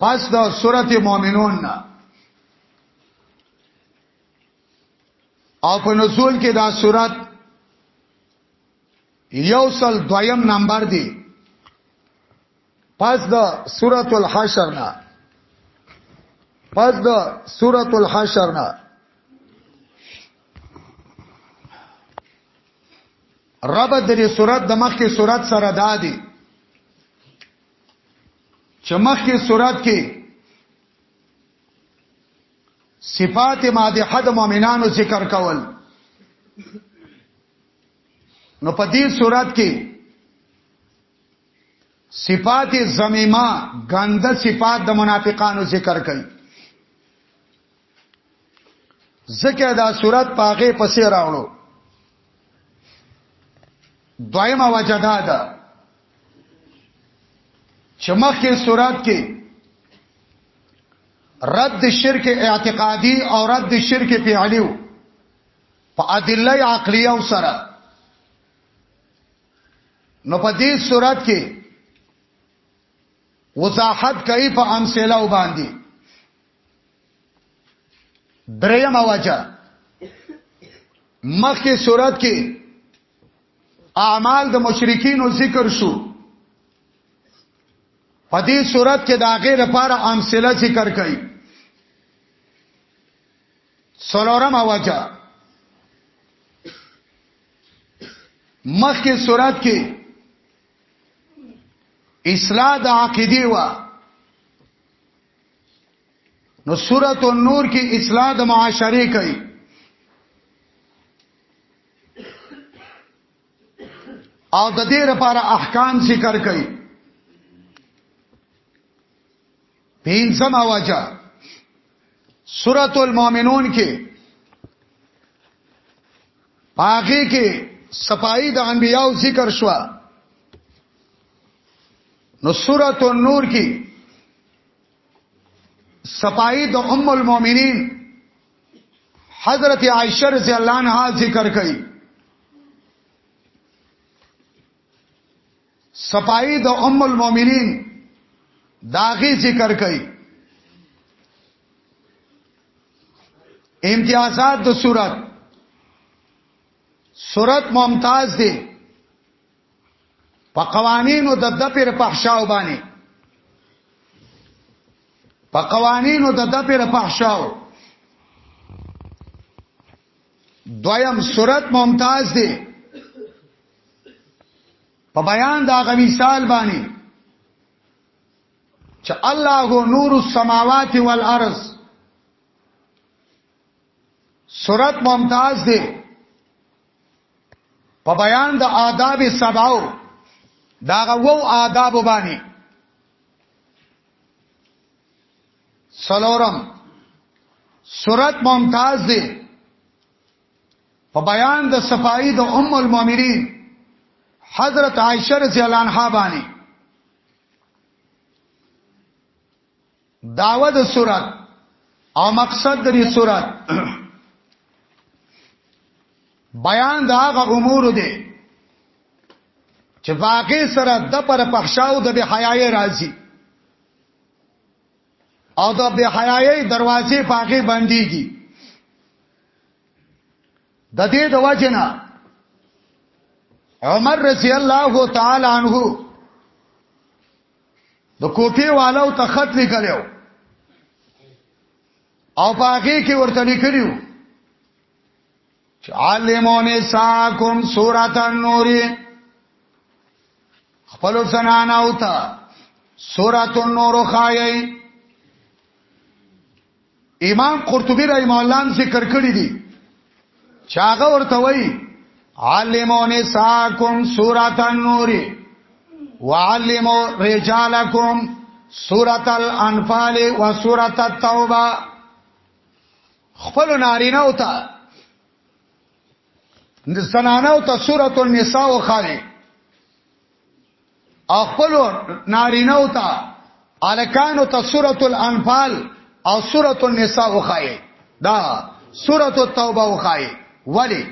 پس د سورته مؤمنون نه او په نزول کې دا صورت یو سل دویم نمبر دی پس د سورۃ الحشر نه پس د سورۃ الحشر نه رب د دې سورۃ د مخکې سورۃ سره دادی چمخ کې صورت کې صفات مادحه د مؤمنانو ذکر کول نو په دې صورت کې صفات زمیمه غنده صفات د منافقانو ذکر کړي ځکه دا صورت پاغه پسې راوړو دویمه وجه دا ده چې مخکې صورت کې رد شرک اعتقادي او رد شرک فعلی په ادله عقلیه او سره نو په دې صورت کې وضاحت کوي په امثله وباندې دریم وجه مخکې صورت کې اعمال د مشرکینو ذکر شو په دې صورت کې دا غیر لپاره امثله ذکر کړي سلورم اوجا مخکې صورت کې اصلاح د عقیده وا نو سورۃ النور کې اصلاح د معاشره کوي او د دې لپاره احکام ذکر کوي پینځم واجه سورۃ المؤمنون کې پاګه کې صفائی د انبیاو ذکر شوه نو سورۃ النور کې صفائی د ام المؤمنین حضرت عائشہ رضی الله عنها ذکر کړي صفائی د ام المؤمنین داغي ذکر کړي امتیازات د صورت صورت ممتاز دي په قوانینو د دپر پحشاو باندې په قوانینو د دپر پحشاو دویم صورت ممتاز دی په بیان دا غ مثال باندې چې الله نور السماوات والارض صورت ممتاز دی په بیان د آداب سباو داغه وو آداب باندې سلورم سورت ممتاز دی په بیان د صفائی د ام المؤمنین حضرت عائشہ رضی الله عنها باندې دعوه د صورت او مقصد د صورت بیان دا غ امور دي چې واقع سره د پر پخشاو د به حیاي راځي او د به حیاي دروازې پاکي بنديږي د دې د وجنه عمر رضی الله تعالی عنہ د کوپی والو ته خط لیکلو او باغې کې ورته لیکلو چې علمون ساکم سورۃ النور خپل سنان او تا سورۃ النور خایي امام قرطبی رحم الله هم ذکر کړی دی چاغه ورته وای علمون ساکم سورۃ النور وعلموا رجالکم سورۃ الانفال و سورۃ التوبه خپل نارینه او ته د زنانه او ته سورۃ النساء خاله خپل نارینه او تا الکانو ته سورۃ الانفال او سورۃ النساء وخایي دا سورۃ التوبه وخایي ولی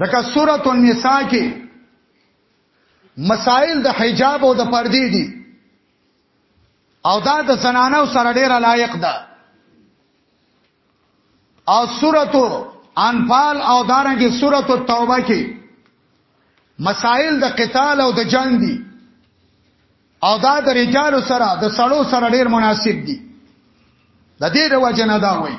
ځکه سورۃ النساء کې مسائل د حجاب او د پردې دي او دا د زنانو سره ډیر لایق ده او سورته انفال او دارنګه سورته توبه کې مسائل د قتال او د جنگ دي او دا د رجال سره د سړو سره ډیر مناسب دي د دې د وجه نه دا وایي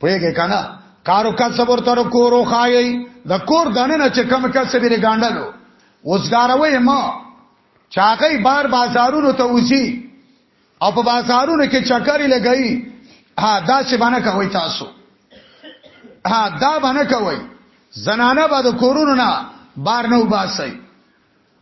پوهیږي کنه کارو کسب ورته کورو خایي د کور دنه نه چې کم کسب یې ګاندلو وسګاروي ما چاغې بار بازارونو ته وځي او په بازارونو کې چکرې لګایي ها دا څه باندې کوي تاسو ها دا باندې کوي زنانه به د کورونو نه بار نه وباسي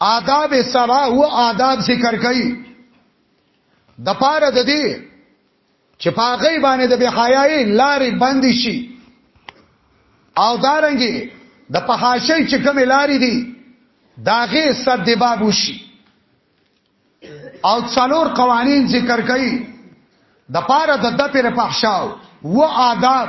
آداب سبا او آداب ذکر کوي د پاره د دې چې پاغې باندې د بهایي لارې بند شي او دارنګي د دا پهاشي چې کوم لارې دي داغه صد دی باب وشي او څلور قوانین ذکر کړي د پاره د د پر پښاو و آداب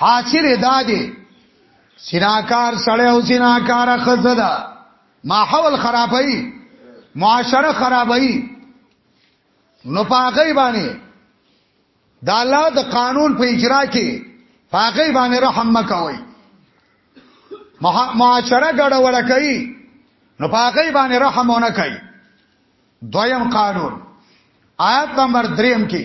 حاصل دا دی سناکار سړی او سناکار خزه ده ماحول خرابای معاشره خرابای نو پاغی باندې د الله د قانون په اجرا کې پاغی باندې رحم مکوي معاشره ګډوډه کوي نو پاغی باندې رحم ونه کوي دویم قانون آیت نمبر 3 کې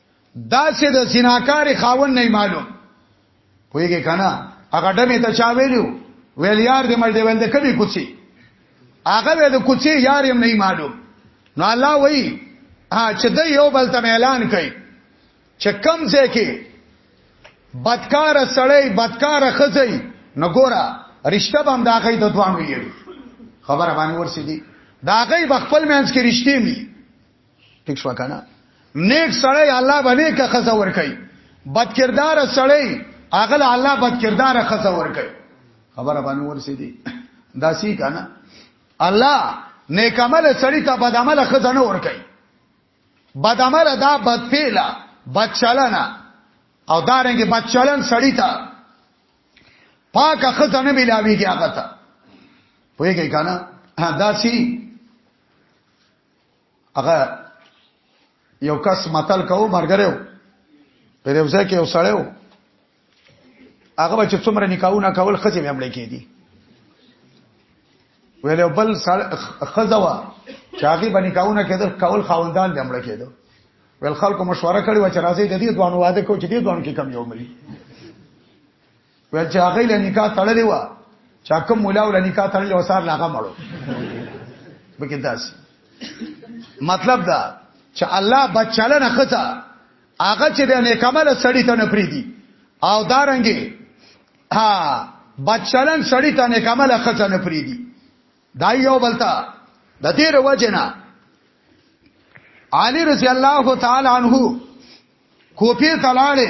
دا چې د زناکار خاون نه معلوم پوهیږي کنه هغه ډمه ته چا ویلو ویل یار دې مړ دې ول د کمی کوڅي هغه د کوڅي یار یې نه معلوم نو الله وایي چې د یو بل ته اعلان کوي چې کم ځای کې بدکار سړی بدکار خزی نو ګوره رشتہ بم دا غي د دوانو یې خبره باندې ورسېدي دا غي بخپل مینس کې رشتې می ټیک شو کنه نیک سړی الله باندې که خزه ور کوي بد کردار سړی اغل الله بد کردار خزه ور کوي خبره باندې ورسې دي داسي کنه الله نیک عمل سړی ته بد عمل خزه نه ور کوي بد عمل دا بد فعل بد چلن او دا رنګ بد چلن سړی ته پاک خزه نه ملاويږي هغه ته پوهیږئ کنه داسي هغه یو کس متل کو مرګره په دې ځای کې یو سړی و هغه چې څومره نکاحونه کول خځه به امړې کېدی ویل بل خځه وا چې هغه باندې کاونه کېدل کول خاوندان به امړې کېدو ول خلکو مشوره کړې و چې راځي د دې دوانو واده کو چې دې دوانو کې کم یو مري ویل چې هغه له نکاح تړلې و چا کوم مولا ول نکاح تړلې و سار لاغه مړو بګی داس مطلب دا چې الله بچاله نه خطا هغه چې د نیکمل سړی ته نه پریدي او دارنګي ها بچلن سړی ته نیکمل خطا نه پریدي دا یو بلتا د دې وروجنا علی رضی الله تعالی عنہ کوپی تلاړه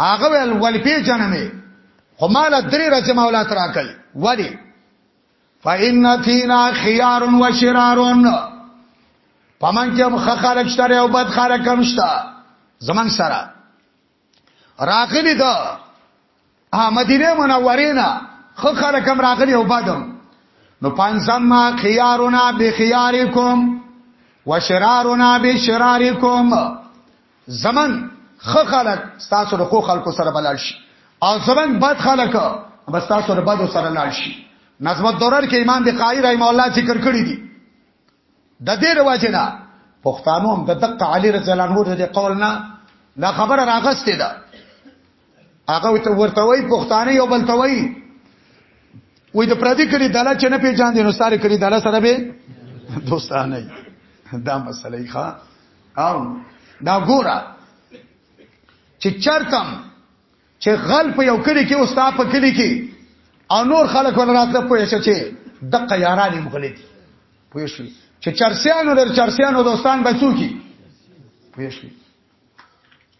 هغه ول ول پیژنم خو مال درې ورځې مولا تر راکړي ولی فإن فينا خيار وشرار پمن کې هم خلک شته او بد خلک هم شته زمنګ سره راغلی دا مدینه منوره نه خو خلک هم راغلی او بادم نو پنځم ما خيارنا بخيارکم وشرارنا بشرارکم زمونږ ښه خلک ستاسو د ښو خلکو سره بلل شي او زمونږ بد خلک به ستاسو د بدو سره لاړ شي نظم الدرر کې امام بقای رحم الله ذکر کړی دی د دې رواج نه پښتانو هم د دقه علی رضی الله عنه د قول نه دا خبره راغسته ده هغه ته ورته وای پښتانه یو بل ته وای وې د پردي کړي دلا چې نه پیژاند نو ساره کړي دلا سره به دوستانه دا مسله یې ښا او دا ګورا چې چرتم چې غل په یو کړي کې اوستا په کړي کې او نور خلک ول راتله پوه شي چې د قیارانې مغلي دي پوه شي چې چرسیانو در چرسیانو دوستان بچو کی پوه شي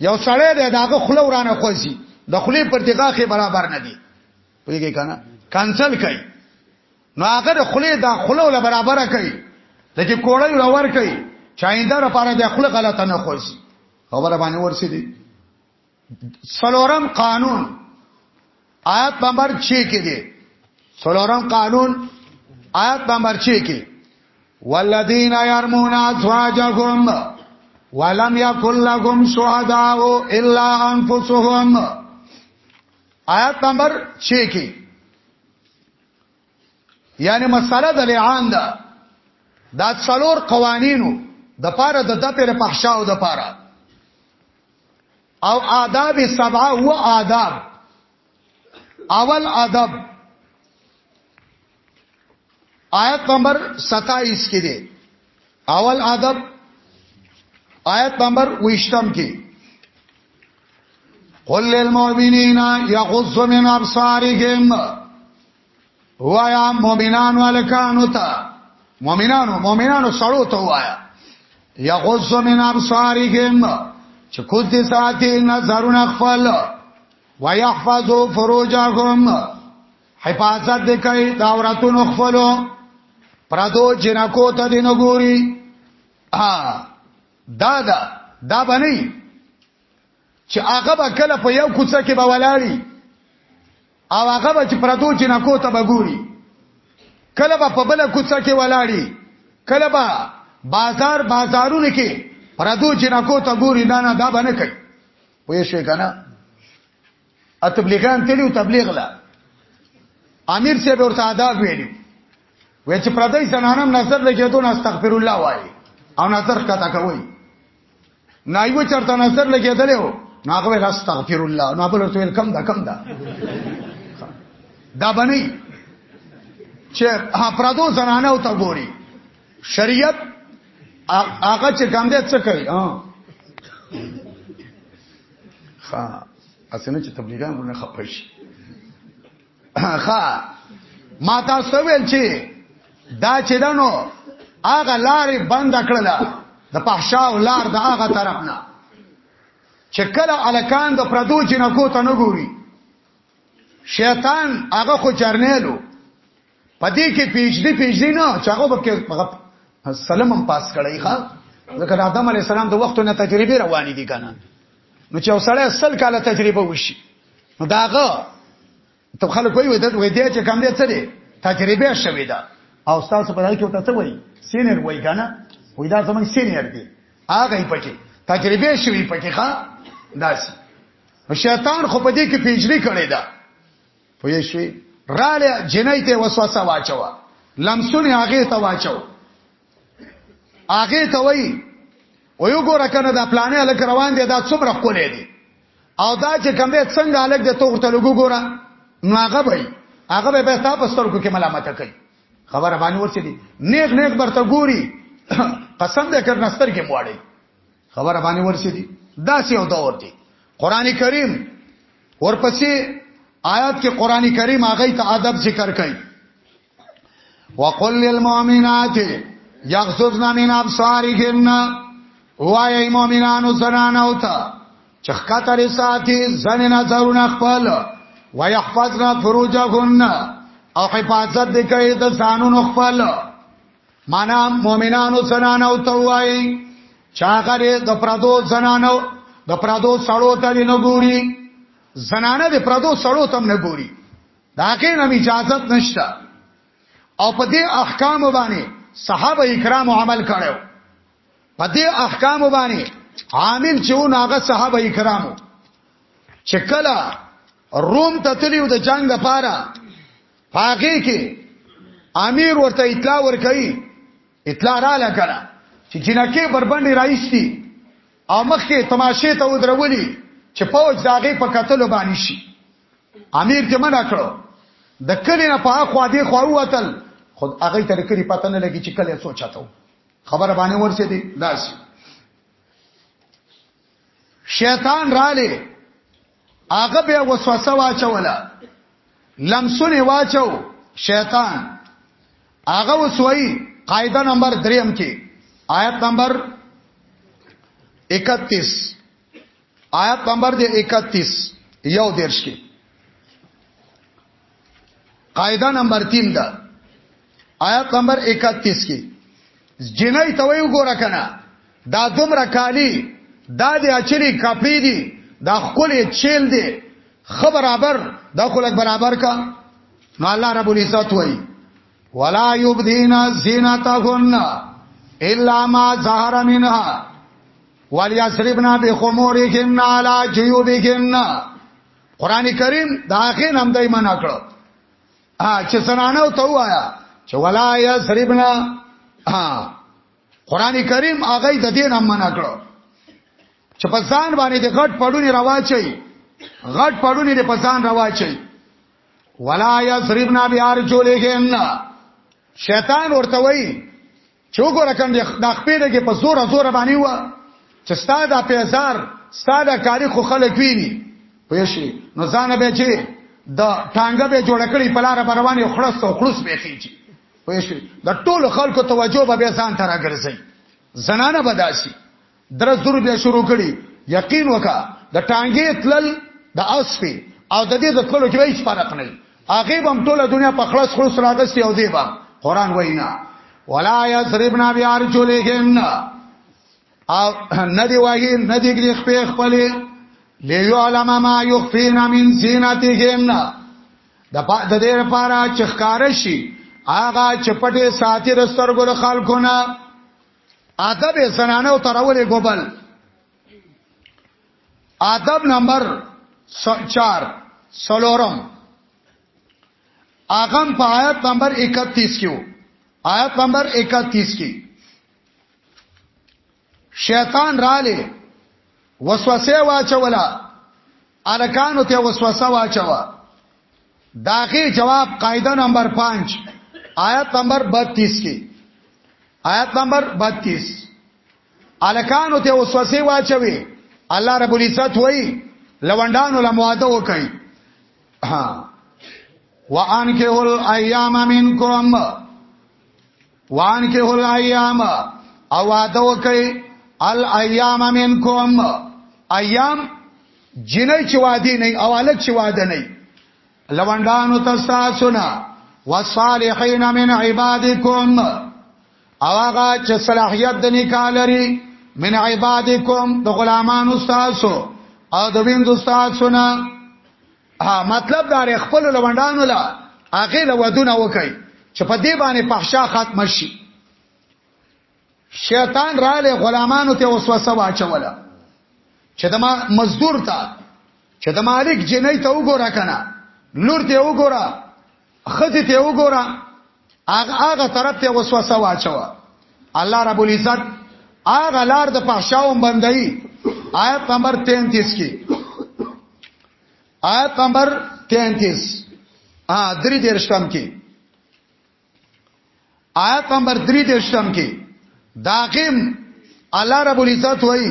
یو سړی دی داغه خله ورانه خوځي د خلی پرتګا کې برابر نه دی پوهیږي کنه کانسل کوي نو هغه د خلی دا خله ول برابر کوي لکه کوړی راور کوي چایندار لپاره د خله غلطه نه خوځي خبره باندې ورسې دي سلورم قانون آیات نمبر 6 کې دی څلورم قانون آیات نمبر 6 کې والذین یرمون ازواجهم ولم یکن لهم شهداء الا انفسهم آیات نمبر 6 کې یعنی مساله د لعان ده دا څلور قوانینو د پاره د دپر پخشا او د پاره او آداب سبعه و آداب اول ادب آیت نمبر 27 کې دی اول ادب آیت نمبر 28 کې قل للمؤمنین یغضوا من ابصارهم وایا مؤمنانو الکانو ته مؤمنانو مؤمنانو سړو ته وایا یغض من ابصارهم چې کو دې ساتي نظرونه خپل ويحفظوا فروجهم حفاظت دې کوي دا عورتونو خپلو پردو جنکو ته دې نګوري ها دا دا دا باندې چې هغه به کله په یو کوڅه کې به ولاړی او هغه به چې پردو جنکو ته به ګوري کله به په بل کوڅه کې ولاړی کله به بازار بازارونه کې پردو جنکو ته ګوري نه نه دا باندې کوي پوه شئ کنه اتبلیغان تللی او تبلیغ لا امیر صاحب ورته آداب ویلو وې چې پردای زنانم نظر لګیدو نه استغفر الله وایي او نظر کته کوي نایو چرته نظر لګیدل او ناغه ویل استغفر الله نو بل ورته ویل کم دا کم دا دا بني چې ها پردو زنانه او ته ګوري شریعت هغه چې ګم دې څه کوي ها اسنه چې تبلیغان مونږ خپه شي ښا ما تاسو ویل چې دا چې دنو هغه لارې بند کړل د پحشا او لار د هغه طرف نه چې کله الکان د پردو جنکو ته نه ګوري شیطان هغه خو چرنیلو پدې کې پیجدي پیجدي نه چاغو بکې سلام هم پاس کړی ښا ځکه آدم علی السلام د وخت نه تجربه روانې دي کنه نو چې وسړی سل کاله تجربه وشي نو داغه ته خلک وایي د وې دې چې کم دې څه دي تجربه شوې ده او تاسو په دې کې وته څه وایي سینر وایي کنه وې دا زمونږ سینر دي هغه یې پکې تجربه شوې پکې ښا داسي شیطان خو په دې کې پیجری کړی ده پوه شوي رااله جنۍ ته وسوسه واچوه لمسونه هغه ته واچو هغه ته وای او یو ګور کنه دا پلانې الک روان دي دا څومره کولې دي او دا چې کوم دې څنګه الک د توغ ته لګو ګوره نو هغه به هغه به تاسو په سترګو کې ملامت کوي خبره باندې ورسې دي نیک نیک برته ګوري قسم دې کړ نستر کې مواړي خبره باندې ورسېدي دا څه یو دور دی قران کریم ورپسې آیات کې قران کریم هغه ته ادب ذکر کوي وقل للمؤمنات یغضضن من ابصارهن وای مؤمنانو زنان او ته چخکتر ساتي زن نظرونه خپل ويحفظن فروجهن او حفاظت دې کوي د ځانونو خپل معنا مؤمنانو زنانو ته وایي چاغره د پردو زنانو د پردو سړو ته نه ګوري زنانه د پردو سړو ته نه ګوري دا کې نه اجازه نشته او په دې احکام باندې صحابه کرام عمل کړو په دې احکام باندې عامل چې و ناغه صحابه کرام چې کله روم ته تلیو د جنگ لپاره پاګه کې امیر ورته اطلاع ورکړي اطلاع را لکړه چې جنکه بربندې راځي او مخکې تماشه ته ودرولي چې پوج داغه په قتل باندې شي امیر ته منع کړو د کلی نه په خوا دی خو وتل خود هغه تر کلی پته نه لګی چې کله څو چاته خبر باندې ورسې دي داس شیطان رااله هغه به وسوسه واچوله لمسونه واچو شیطان هغه وسوي قاعده نمبر 3 کې آیت نمبر 31 آیت نمبر 31 یو درش کې قاعده نمبر 3 ده آیات نمبر 31 کې جنای ته ویو ګور کنه دا دومره کالی دا د اچري کپړې دي دا خپل چیل دي خبر برابر دا خلک برابر کا نو الله رب العزت وای ولا یبدینا زینتهن الا ما ظهر منها وليسربنا بخمورهن على جيوبهن قران کریم دا هغه نام دای معنا کړو ا چې سنانو ته وایا چې ولا یا سریبنا ها قران کریم هغه د دې نام معنا کړو چې په ځان باندې د غټ پړونی راواچي غټ پړونی د په ځان راواچي ولا یا سریبنا بیار چولېږي شیطان ورته وایي چې وګوره کوم دی دا خپې دې په زور زور باندې و چې ستا دا پیزار ستا دا کاری خو خلک ویني پوه شي نو ځان به چې د ټانګه به جوړ کړی په لار رواني خړس او خړس به خيږي پوه شي د ټولو خلکو توجه به ځان ته راګرځي زنانه بداسي درس درو بیا شروع کړي یقین وکا د ټانګې تلل د اسپی او د دې د تللو کې هیڅ فرق نه هغه بم ټوله دنیا په خلاص خلاص راغستي او دی با قران وینا ولا یضربنا بیارجلهم او ندی وایي ندی کې خپل خپل لیو علما ما یخفینا من زینتهم د د دې لپاره چې ښکار شي هغه چپټه ساتي رسترګو خلکو نه ادب زنانه ته راولې ګوبل ادب نمبر 4 سلورم اغم په آیت نمبر 31 کې آیت نمبر 31 کې شیطان رااله وسوسه واچولا الکانو ته وسوسه واچوا داغه جواب قاعده نمبر 5 آیت نمبر 32 کې آیت نمبر 32 الکانو ته وسوسه واچوي الله رب العزت وای لوندانو لمواده وکي ها وان کې ول ایام منکم وان کې هل ایام او واده وکړي ال ایام منکم ایام جنې چې واده نه او الک چې واده نه لوندانو تاسو نه والصالحین من عبادکم او هغه چې صلاحیت د نکاح لري من عبادکم د غلامانو تاسو او د ویندو تاسو نه ها مطلب دا لري خپل لوندانو لا هغه له ودونه وکي چې په دې باندې پحشا ختم شي شیطان را له غلامانو ته وسوسه واچوله چې د مزدور ته چې د مالک جنې ته وګوره کنه لور ته وګوره خځه ته وګوره هغه هغه طرف ته وسوسه واچوه الله رب العزت هغه لار د پښاوم بندای آیت نمبر 33 کې آیت نمبر 33 ا درې درشم کې آیت نمبر 3 درشم کې داقم الله رب العزت وایي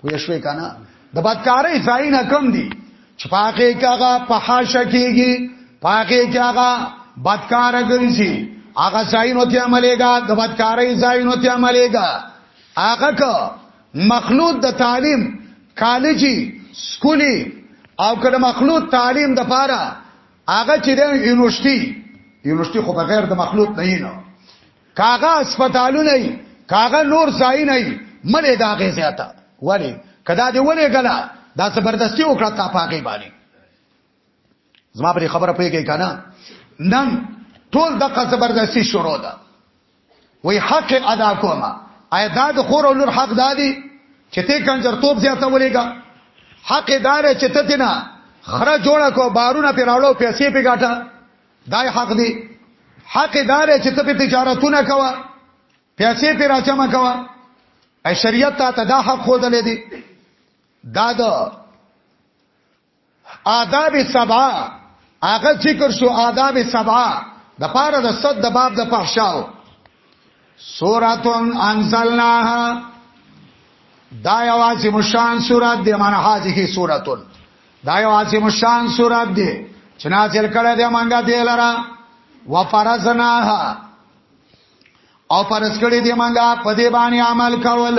پوه شوې کنه د بدکارۍ ځای نه کم دي چې پاکه کاغه په حاشا کېږي پاکه کاغه بدکار ګرځي هغه ځای نو ته عملېګا د بدکارۍ ځای نو ته عملېګا هغه که مخلوط د تعلیم کالجی سکولی او کله مخلوط تعلیم د پاره هغه چې د یونیورسيټي یونیورسيټي خو بغیر د مخلوط نه نه کاغه هسپتالونه ای کاغه نور ځای نه ای ملې دا غي زیاته ولی کدا دی ولې غلا دا زبردستی وکړه تا پاګې باندې زما پر خبره پیږی کنه نن ټول دغه زبردستی شروع ده وی حق ادا کوما ایا دا د خور او لور حق دادی چې ته کنجر توپ زیاته ولېګا حق دار چې ته تینا خره جوړه کو بارونه پیراړو پیسې پیګاټه دای حق دی حق دار چې ته په تجارتونه کوه پیسې په راچمه کوه ای شریعت ته ته دا حق خود لدی دا د آداب سبا هغه ذکر شو آداب سبا د پاره د صد د باب د پښاو سورتون انزلناها دا یو عظیم شان سورت دی معنی هذه سورتون دا یو عظیم شان سورت دی چې نازل کړه دی مونږه دی لرا وفرزناها او پرس کړی دی مونږه په دې باندې عمل کول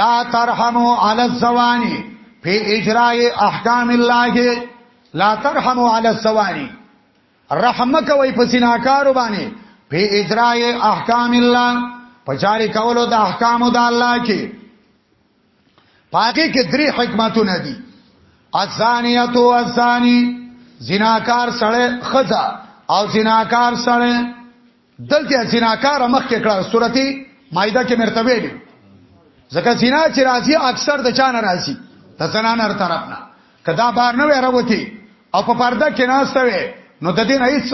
لا ترحمو علی الزوانی فی اجراء احکام الله لا ترحمو علی الزوانی رحم کوي په سیناکارو باندې په اجراء احکام الله په جاری کولو د احکامو د الله کې پاګه کې درې حکمتونه دي ازانیت او ازانی زناکار سره خزا او زناکار سره دلته زناکار مخ کې کړه سورته مائده کې مرتبه دي ځکه زنا چې راځي اکثر د چا نه راځي د زنان هر طرف نه کدا بار نه وروتي او په پرده کې ناشته وي نو د دین هیڅ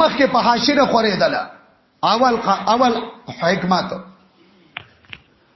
مخ کې په حاشیره خورې دله اول اول حکمت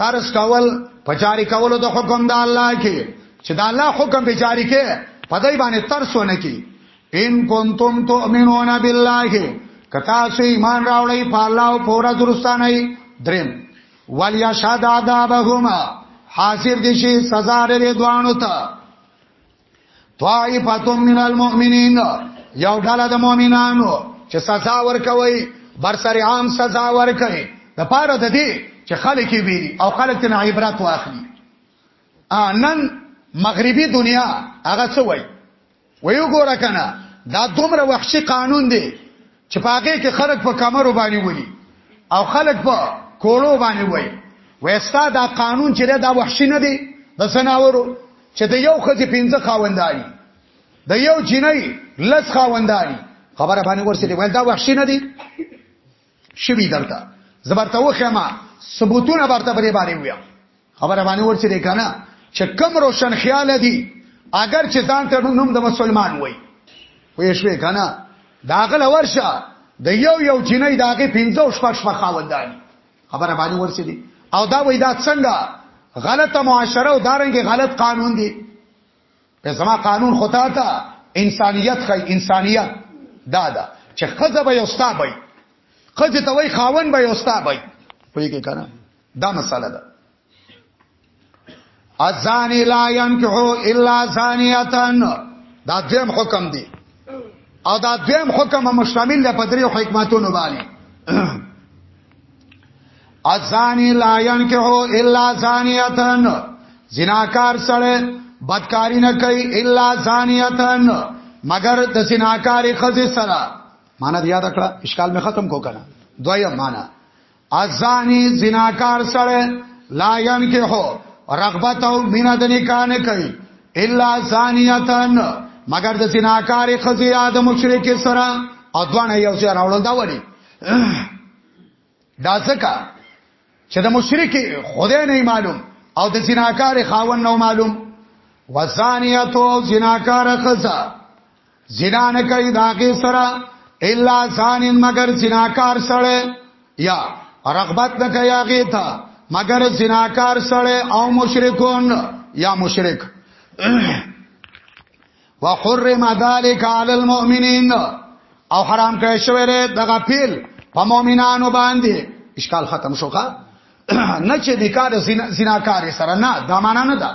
ترس کول په جاری کولو د حکم د الله کې چې د الله حکم به جاری کې په دای باندې ترس ونه کی ان کنتم تؤمنون بالله کتا سو ایمان راوړی په الله او پورا درستانه دریم ولیا شاد عذابهما حاضر دي شي سزا لري دوانو ته طائفه من المؤمنین یو ډله د مؤمنانو چې سزا ورکوي بر سر عام سزا ورکوي د پاره د دې چې خلک یې ویری او خلک ته عبرت واخلي نن مغربي دنیا هغه څه وایي ویو ګوره کنه دا دومره وحشي قانون دی چې په هغه کې خلک په کمرو باندې ولي او خلک په کوړو باندې وای وستا دا قانون چې دا وحشي نه دی د سناورو چې د یو خځې پنځه خاونداري د یو جنۍ لس خاونداري خبره باندې ورسېده ول دا وحشي نه دی شوی درته زبرته وخه ما ثبوتونه برته پرې باندې ویا خبره باندې ورچې دی کنه چې کم روشن خیال دي اگر چې ځان ته نوم د مسلمان وای وې شوې کنه داغل ورشه د یو یو جنې داغه 15 شپږ شپږ خاوندان خبره باندې ورسې دي او دا وای دا څنګه غلطه معاشره او دارنګي غلط قانون دي په زما قانون خطا تا انسانيت خي انسانيت دا دا چې خزه به یوستا بای خزه ته وای خاون به یوستا بای پوهیږي کنه دا مسله ده ازانی لا ينکحو الا زانیتن دا دیم حکم دی او دا دیم حکم مشتمل دی په دریو حکمتونو باندې ازانی لا ينکحو الا زانیتن زناکار سره بدکاری نه کوي الا زانیتن مگر د زناکاری خزه سره معنا یاد کړه اشکال می ختم کو کنه دویم معنا ازانی زناکار سره لا ينکحو رغبت او مینا د نکاح نه کوي الا زانیتن مگر د زناکار خزی یا د مشرک سره او دوانه یو ځای راوړل دا وړي دا ځکه چې د مشرک خدای نه معلوم او د زناکار خاون نه معلوم وزانیتو زناکار خزا زنا نه کوي دا غي سره الا سانن مگر زناکار سره یا رغبت نه کوي هغه ته مگر زناکار سره او مشرکون یا مشرک وحرم ذلك على المؤمنين او حرام کړی شوی دی دغه پیل په مؤمنانو باندې اشکال ختم شوکا نه چې د کار زناکار سره نه دا معنا نه ده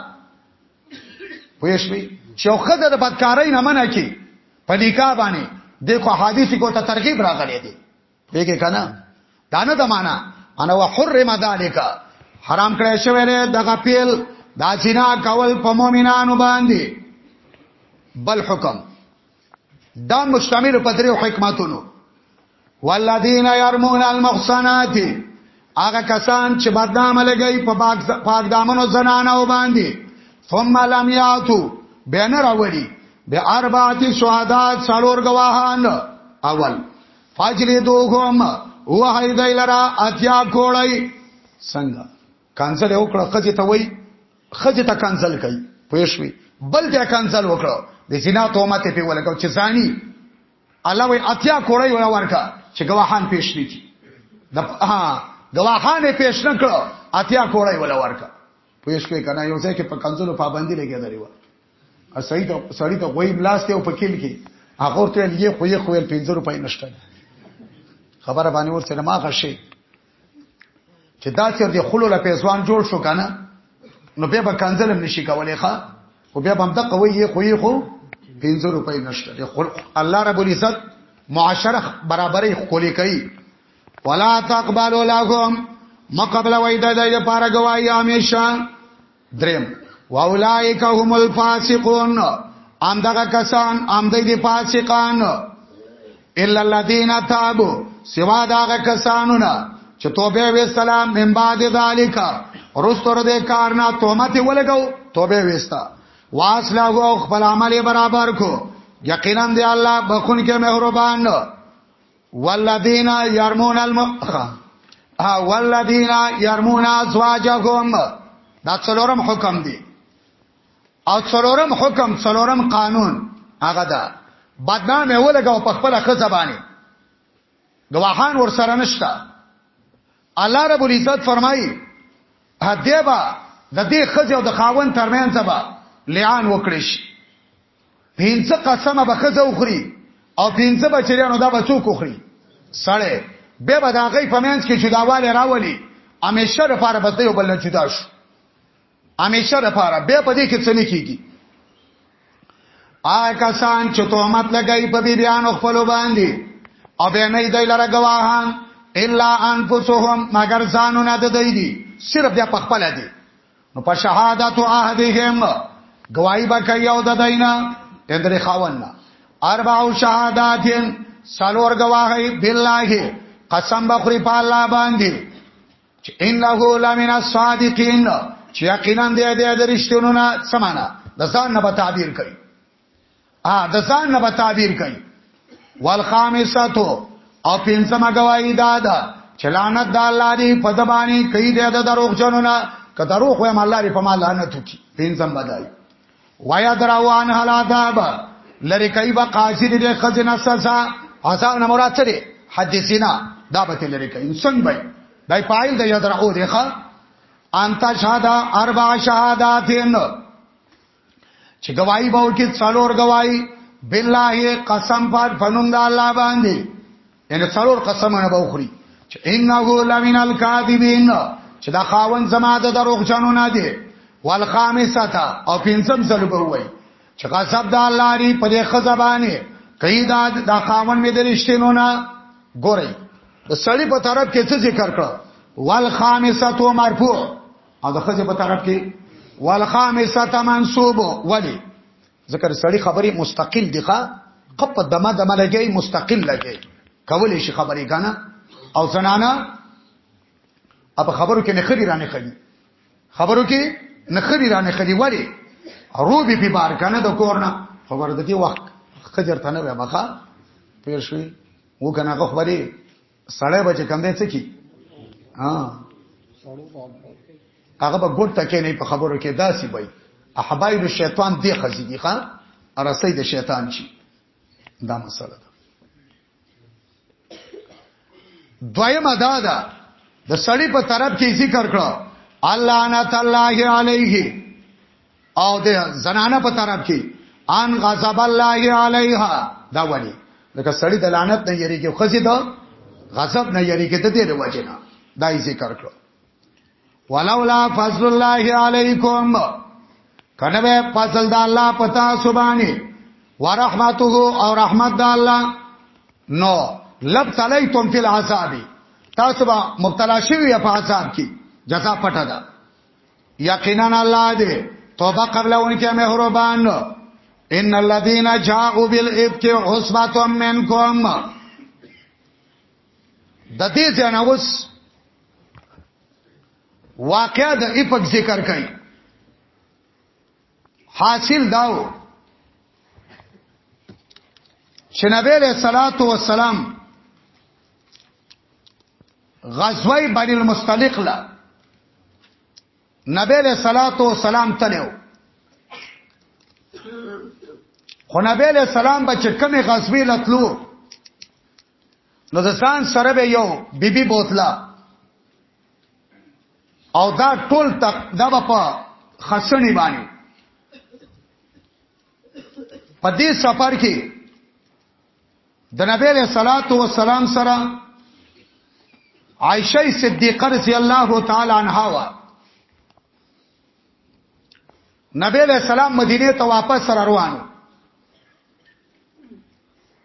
پوښوي چې خدای د بدکارۍ نه منع کی په نکاح باندې دغه حدیث کو ته ترغیب راغلی دی دغه کنه دا نه د معنا انا وحرم ذالک حرام کړی شوی دی دغه پیل دا سینا کول په مؤمنانو باندې بل حکم دا مشتمل په دریو حکمتونو والذین یرمون المحصنات هغه کسان چې بدنام لګي په پاک دامنو زنانو باندې ثم لم یاتو بین راوړي به اربعه شهادات سالور گواهان اول فاجلی دوهم وحی دیلرا اتیا کوړی څنګه کانسل یو کړه خځه ته وای خځه ته کانسل کوي پوښوي بل ته کانسل وکړه د زنا تهمت په ولګو چې ځاني الله وی اتیا کوړی ولا ورکا چې گواهان پیش نه کی د ها گواهان پیش نه کړ اتیا کوړی ولا ورکا پوښوي کنه یو ځای کې په کانسل پابندي لګیا دی و ا سړی ته سړی ته غوي ملاسته او پکیل کې هغه ته یې خو یې خو یې 50 روپۍ نشته خبره باندې ورته ما غشي چې دا چې د خلو له پیسوان جوړ شو کنه نو بیا به کنځل هم نشي کولای ښا خو بیا هم د قوي یې خو یې خو 50 روپۍ نشته د خلق الله رب العزت معاشره برابرې خولې کوي ولا تقبلوا لهم مقبل وای د دې لپاره گواہی همیشه دریم واولائک هم الفاسقون ام دغه کسان ام د دې فاسقان الا الذين تابوا سوا دغه کسانو نه چې توبه وسلام من بعد ذالک رستور دې کار نه تومت ولګو توبه وستا واسلا او خپل عمل برابر کو یقینا دی الله بخون کې مهربان والذین یرمون المؤمنات والذین یرمون ازواجهم دا څلورم حکم دی او څلورم حکم څلورم قانون هغه دا بدنام یې ولګاو په خپل خزه باندې گواهان ور سره نشتا الله رب العزت فرمایي هدیبا د دې خزه او د خاون ترمنځ به لعان وکړي شي پنځه قسمه به خزه وخوري او پنځه بچریانو دا به څوک وخوري سړی به به دا غي پمنس کې جداواله راولي همیشه لپاره به یو بل نه جدا شو همیشه لپاره به په دې کې څه نه کیږي آ کسان چې تهمت لګای په بیبيانو خپل باندې او به نه دی لره گواهان الا انفسهم مگر ځانونه د دی دي صرف د خپل دي نو په شهادت عهدهم گواہی به کوي او د دینا اندري خاون اربع شهادات سلور گواهی بالله قسم بخری په الله باندې چې انه لمن الصادقین چې یقینا دې دې درشتونو نه سمانا د ځان نه به تعبیر کوي ا د ځان نه تعبیر کوي والخامسه تو او پنځمه گواہی دا ده چې لعنت د الله دی په دبانی کوي د دروغ جنونه که دروغ وایم الله دې په ما لعنت وکي پنځم بدای ویا دراوان حلاداب لری کوي با قاصد دې خزنه سزا عذاب نه مراد څه دی حدیثینا دا به لری کوي انسان به دای پایل د یدرو دی ښا انت شهاده اربع شهاداتین چې گواہی به وکړي څلور گواہی بالله قسم پر فنوم د الله باندې یعنی څلور قسمونه به وخوري چې انه لمن الکاذبین چې دا خاون زما د دروغ جنو نه دی والخامسه او پنځم ځل به وای چې غضب د الله لري په دې خزبانه قیدا د خاون می د رښتینو نه ګوري د سړی په طرف کې څه ذکر کړ والخامسه مرفوع او د خځه په طرف کې والخامسه منصوب ولی ذکر سړی خبري مستقل دي ښا قپ دمه دمه لګي مستقل لګي کولې شي خبري کنه او زنانه اپ خبرو کې نخري رانه خړي خبرو کې نخري رانه خړي ولی روبي په بار کنه د کورنا خبر د دې وخت خجر تنه به مخه پیر شوی و کنه خبري سړی به چې کم دی څه کی ها هغه به ګډ ټکې نه په خبرو کې داسي وای احبایب شیطان دی خزي دي ښا ارسې د شیطان چی دا مسله ده دویمه دا ده د سړی په طرف کې ذکر کړه الله نت الله علیه او د زنانه په طرف کې ان غضب الله علیها دا وړي لکه سړی د لعنت نه یری کې خزي دا غضب نه یری کې د دې وجه نه دا یې ذکر کړو ولولا فضل الله علیکم کنه به فضل د الله پتا سبحانه ورحمته او رحمت د الله نو لب تلیتم فی العذاب تاسو به مبتلا شوی په عذاب کې جزا پټه ده یقینا الله دې توبه قبلونکي مهربان ان الذين جاءوا بالافك عصبه منكم د دې ځناوس واقعا د افق ذکر کړي حاصل داو چې نبی له صلوات و سلام غزوه بنی المستلق لا نبی له صلوات و سلام تلو خو نبی له سلام به چرکمه غزوه لتلو نو د ځان سره به یو بیبي بوتلا او دا ټول تک دا په خسنی باندې په دې سفر کې د نبی له صلوات و سلام سره عائشه صدیقه رضی الله تعالی عنها وا نبی له سلام مدینه ته واپس را روانو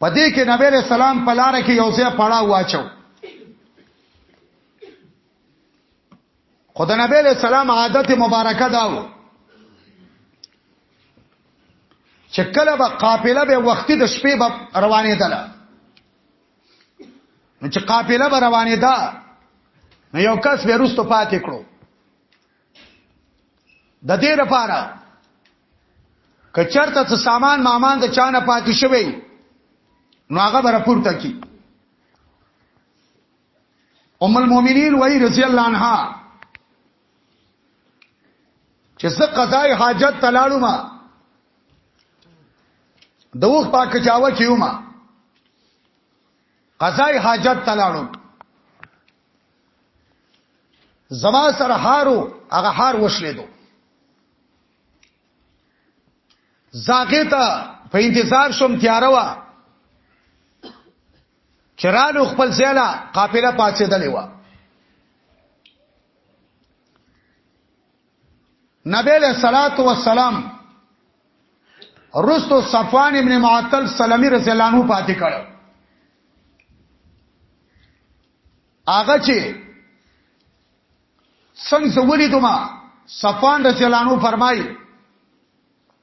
پدې کې نبی له سلام په لار کې یو ځای پړا واچو خود نبی له سلام عادت مبارکه داو چې کله به قافله به وختي د شپې به روانې ده نو چې قافله به روانې ده نو یو کس به رستو پاتې کړو د دې لپاره کچرته څه سامان مامان د چانه پاتې شوی نو هغه به راپورته کی ام المؤمنین وای رضی الله عنها چې زه قضای حاجت تلاړو ما دوخ پاک چاوه کیو ما قضای حاجت تلاړو زما سره هارو هغه هار وشلې دو زاګه ته په انتظار شوم تیاروا چرالو خپل ځاله قافله پاتې دلې و نبی له صلوات و سلام رستو صفوان ابن معطل سلمی رضی الله عنه پاتې کړو هغه چې څنګه زولې دوما صفوان رضی الله عنه فرمایي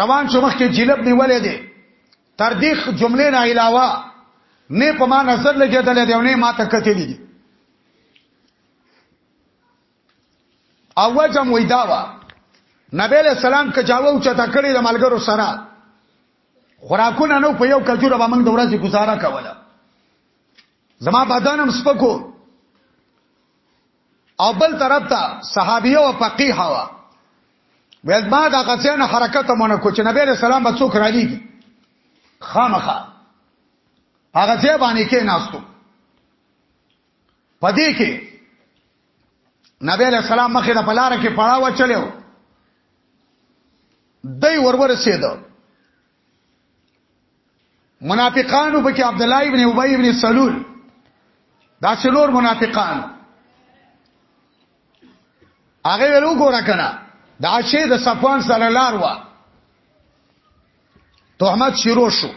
روان شو مخکې جلب نیولې دي تر دې جملې نه علاوه نه په ما نظر لګېدل دی نه ما ته کتلې دي او وجم وېداوا نبی له سلام کجاوو چې تا کړی د ملګرو سره خوراکونه نو په یو کجوره به موږ د ورځې گزاره کوله زما بدنم سپکو او بل طرف ته صحابي او فقيه وا ویل ما دا غزيان حرکت مونږ کو چې نبی رسول الله څوک را لېږي خامخه هغه ځای باندې کې ناستو پدې کې نبی علیہ السلام مخې د پلار کې پړاو چلو دای ورور سید منافقانو پکې عبد الله ابن ابي ابن سلول دا څلور منافقان هغه ورو ګورا کنا دا شی د صفوان سره لار و تهمت شروع شو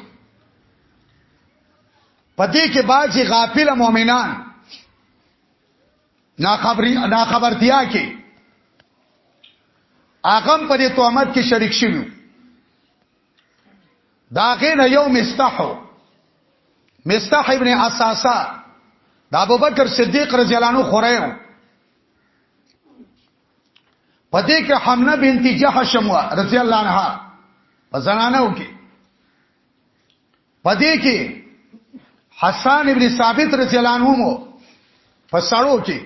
پدې کې باجی غافل مؤمنان نا خبري نا خبرتیا کې اغم په دې تهمت کې شریک شوی دا غینه یو مستحو مستح ابن اساسا د ابوبکر صدیق رضی الله عنه خورایو پدې کې حمنه بنت جحشم رضی الله عنها په زنانه وکي پدې کې حسان ابن ثابت رضی الله عنه مو فسړو کې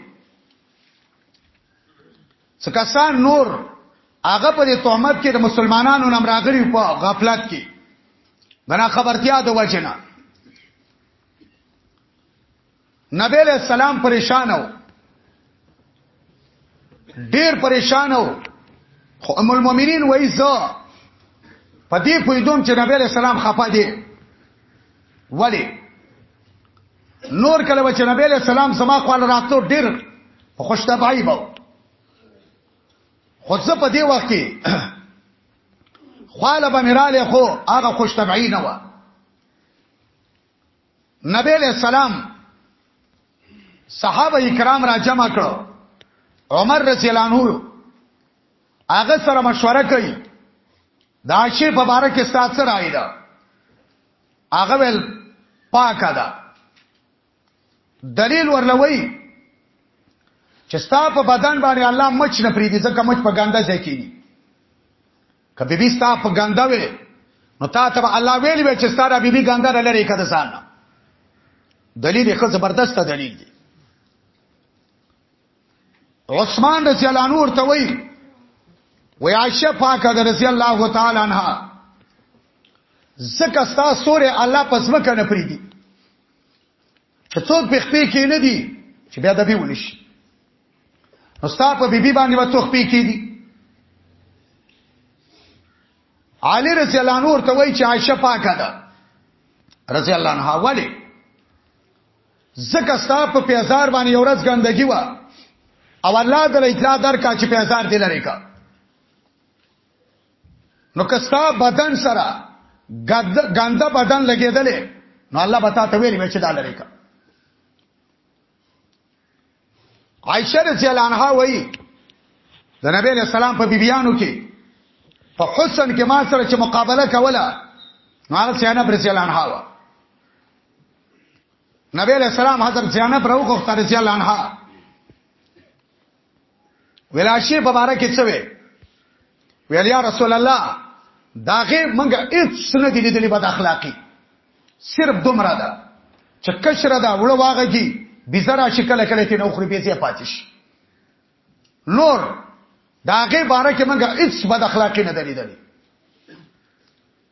څکسان نور هغه په تهمت کې د مسلمانانو نم راغلي په غفلت کې بنا خبرتیا د وجنه نبی علیہ السلام پریشان و ډیر پریشان و خو ام المؤمنین وای زه په دې پویدوم چې نبی علیہ السلام خپه دی ولی نور کله چې نبی علیہ السلام زما خپل راتلو ډیر خوش طبعی بو خو زه په دې وخت کې خاله به مراله خو هغه خوش طبعی نه و نبی علیہ السلام صحابه کرام را جمع کړو عمر رضی الله عنه هغه سره مشوره کوي دا شی په بار کې ستاسو سره راي دا هغه ول پاکه ده دلیل ورلوي چې ستا په بدن باندې الله مچ نه پریږدي ځکه مچ په ګنده ځای کې که بیبي ستا په ګنده وي نو تا ته به الله ویلی وي چې ستا دا بیبي ګنده نه لري که د ځان نه دلیل یې ښه زبردست دلیل دی عثمان رضی الله عنه ورته وایي وای عائشه پاکه د رضی الله تعالی عنها زکه ستا سورې الله پس مکه نه پریدي چې څوک په خپې کې نه دي چې بیا د بي ونشي نو ستا په بيبي باندې به څوک پی کیدی علی رضی الله عنه ورته وای چې عائشه پاکه ده رضی الله عنها ولی زکه ستا په پیزار باندې یو ورځ ګندګي و او الله دې اطلاع درکا چې پیزار دې لري کا نو کستا بدن سره ګنده بدن لګیدلې نو الله بتا ته ویلې چې دا لري کا عائشہ رضی الله عنها وایي د نبی له سلام په بیبيانو کې په حسن کې ما سره چې مقابله کوله نو هغه سیانه رضی الله عنها و نبی له سلام حضرت سیانه پر وکړه رضی الله عنها ولاشي په باره کې څه وي ویل یا رسول الله دا غیب منګه هیڅ سنت دي دي بد اخلاقی صرف دومره ده چې کشره دا وړه واغه کی بزرا شکل کله ته نو خري پیسې پاتیش لور دا غیب باره کې منګه هیڅ بد اخلاقی نه دي دي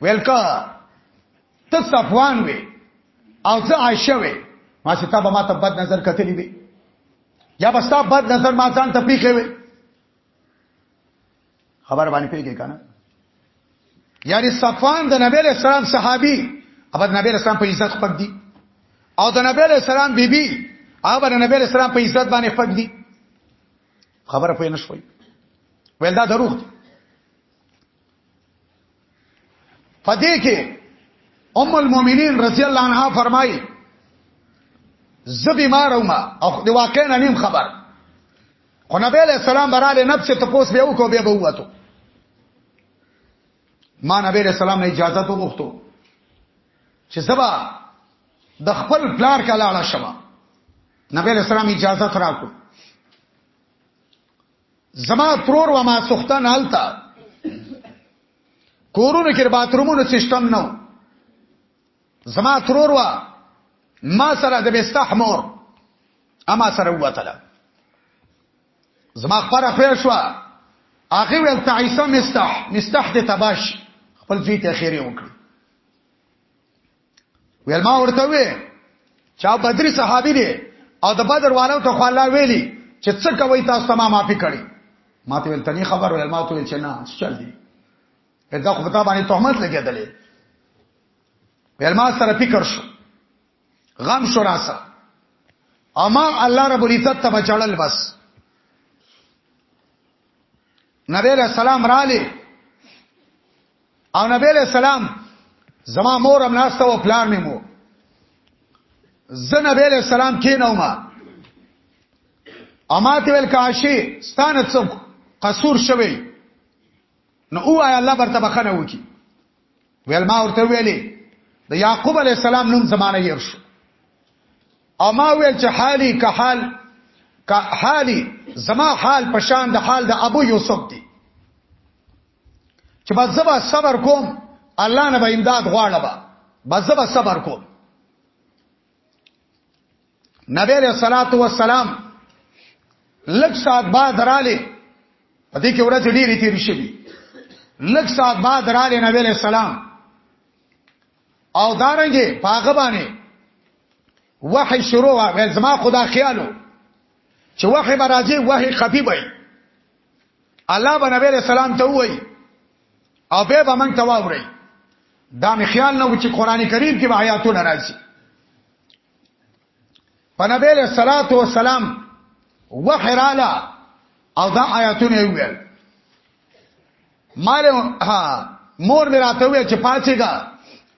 ویلکا ته صفوان وې او زه عائشه وې ما چې تا به ما ته بد نظر کتلی وې یا بس تا بد نظر ما ځان ته پیښې وې خبر باندې پیږي کنه یعنی صفوان د نبی له سلام صحابي او د نبی له سلام په عزت پک دي او د نبی له سلام بیبي او د نبی له سلام په عزت باندې پک دي خبره پوه نه شوي ویل دا دروغ دي پدې کې ام المؤمنین رضی الله عنها فرمایي زه بیمار وم او د واقع نه نیم خبر خو نبی علیہ السلام براله نفس ته پوس به وکاو به ووتو ما نبی علیہ السلام نه اجازه تو غوښتو چې زبا د خپل پلار کلاړه شمه نبی علیہ السلام اجازه تراکو زما ترور و ما سختن حالتا کورونو کې باترومونو سیستم نو زما ترور و ما سره د بستح مور اما سره وتله زما خبره خو شو هغه ول تعیسه مستح مستح د تباش خپل زوی ته خیره وکړ ویل ما ورته وې چا بدري صحابي دي او د بدر والو ته خو الله ویلي چې څه کوي تاسو ما معافي کړي ما ته ویل تني خبر ویل ما ته ویل چې نه چل دي دا خو پتا باندې تهمت لګېدلې ویل ما سره فکر شو غم شو راسه اما الله رب العزت ته بچړل بس نبی رسول الله علیه او نبی له سلام زما مور هم ناشته او پلار مې مو زه نبی له سلام کې نو ما اما ته ویل کاشي ستانه څو قصور شوی نو او آیا الله برته بخنه وکي ویل ما ورته ویلې د یعقوب علی السلام نوم زمانه یې شو او ما ویل چې حالي که حال که حالي زما حال پشان د حال د ابو یوسف دی چې بس زبا صبر کوم الله نه به امداد غواړم بس زبا صبر کوم نبی علیہ الصلات والسلام لږ ساعت بعد رااله په دې کې ورځ ډېری تیر شوی لږ ساعت بعد رااله نبی علیہ السلام او دارنګه پاغه باندې وحی شروع وا زما خدا خیالو چې وحی برازي وحی خفي وي الله به نبی رسول الله ته وایي او به به من تواوري دا مې خیال نه و چې قران کریم کې آیاتونه راځي په نبی له صلوات و سلام وحراله او دا آیاتونه ویل مال ها مور مې راته وی چې پاتېګا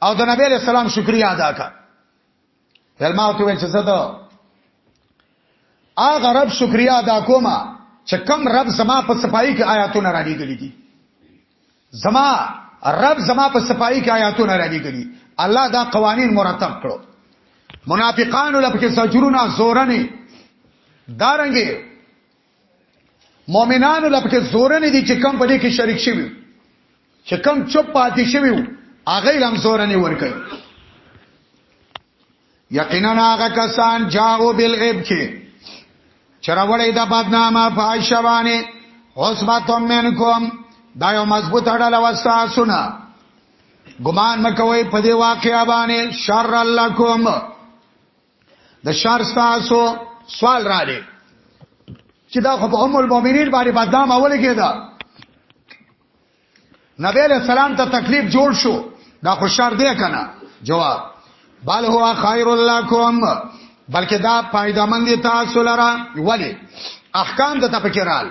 او د نبی له سلام شکریا ادا کا ویل ما ته ویل چې زه دا هغه رب شکریا ادا کوم چې کم رب زما په صفائی کې آیاتونه را لګلې دي زما رب زما په صفائی کې آیاتونه را لګلې الله دا قوانین مرتب کړو منافقانو لپاره سجرونه زورنه دارنګي مؤمنانو لپاره زورنه دي چې کم په دې کې شریک شي چې کم چوپ پاتې شي هغه لم زورنه ورکړي یقینا هغه کسان جاءو بالغیب کې چرولې د بدنامه فاحشوانه عصبتم منکم دا یو مضبوط اړه وستا سنا ګمان مکوي په دې واقعیا باندې شر لکم د شار تاسو سوال را لې چې دا خو په ام المؤمنین باندې بدنام اول کېده نبی له سلام ته تکلیف جوړ شو دا خو شر دی کنه جواب بل هو خیر لکم بلکې دا فائدہ مند تاسو لره ولی احکام د تفکرال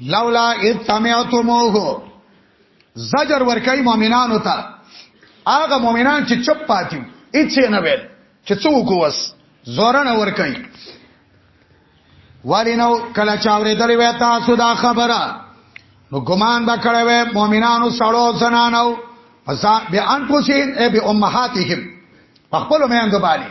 لولا اذ سمعتموه زجر ورکای مؤمنانو ته هغه مؤمنان چې چپ پاتیو هیڅ نه ویل چې څوک وس زورن ورکای ولی نو کله چا ورېدلې وې تاسو دا خبره نو ګمان به کړې وې مؤمنانو سړو زنانو پس به ان پوسین ای به امهاتهم خپل مېندو باندې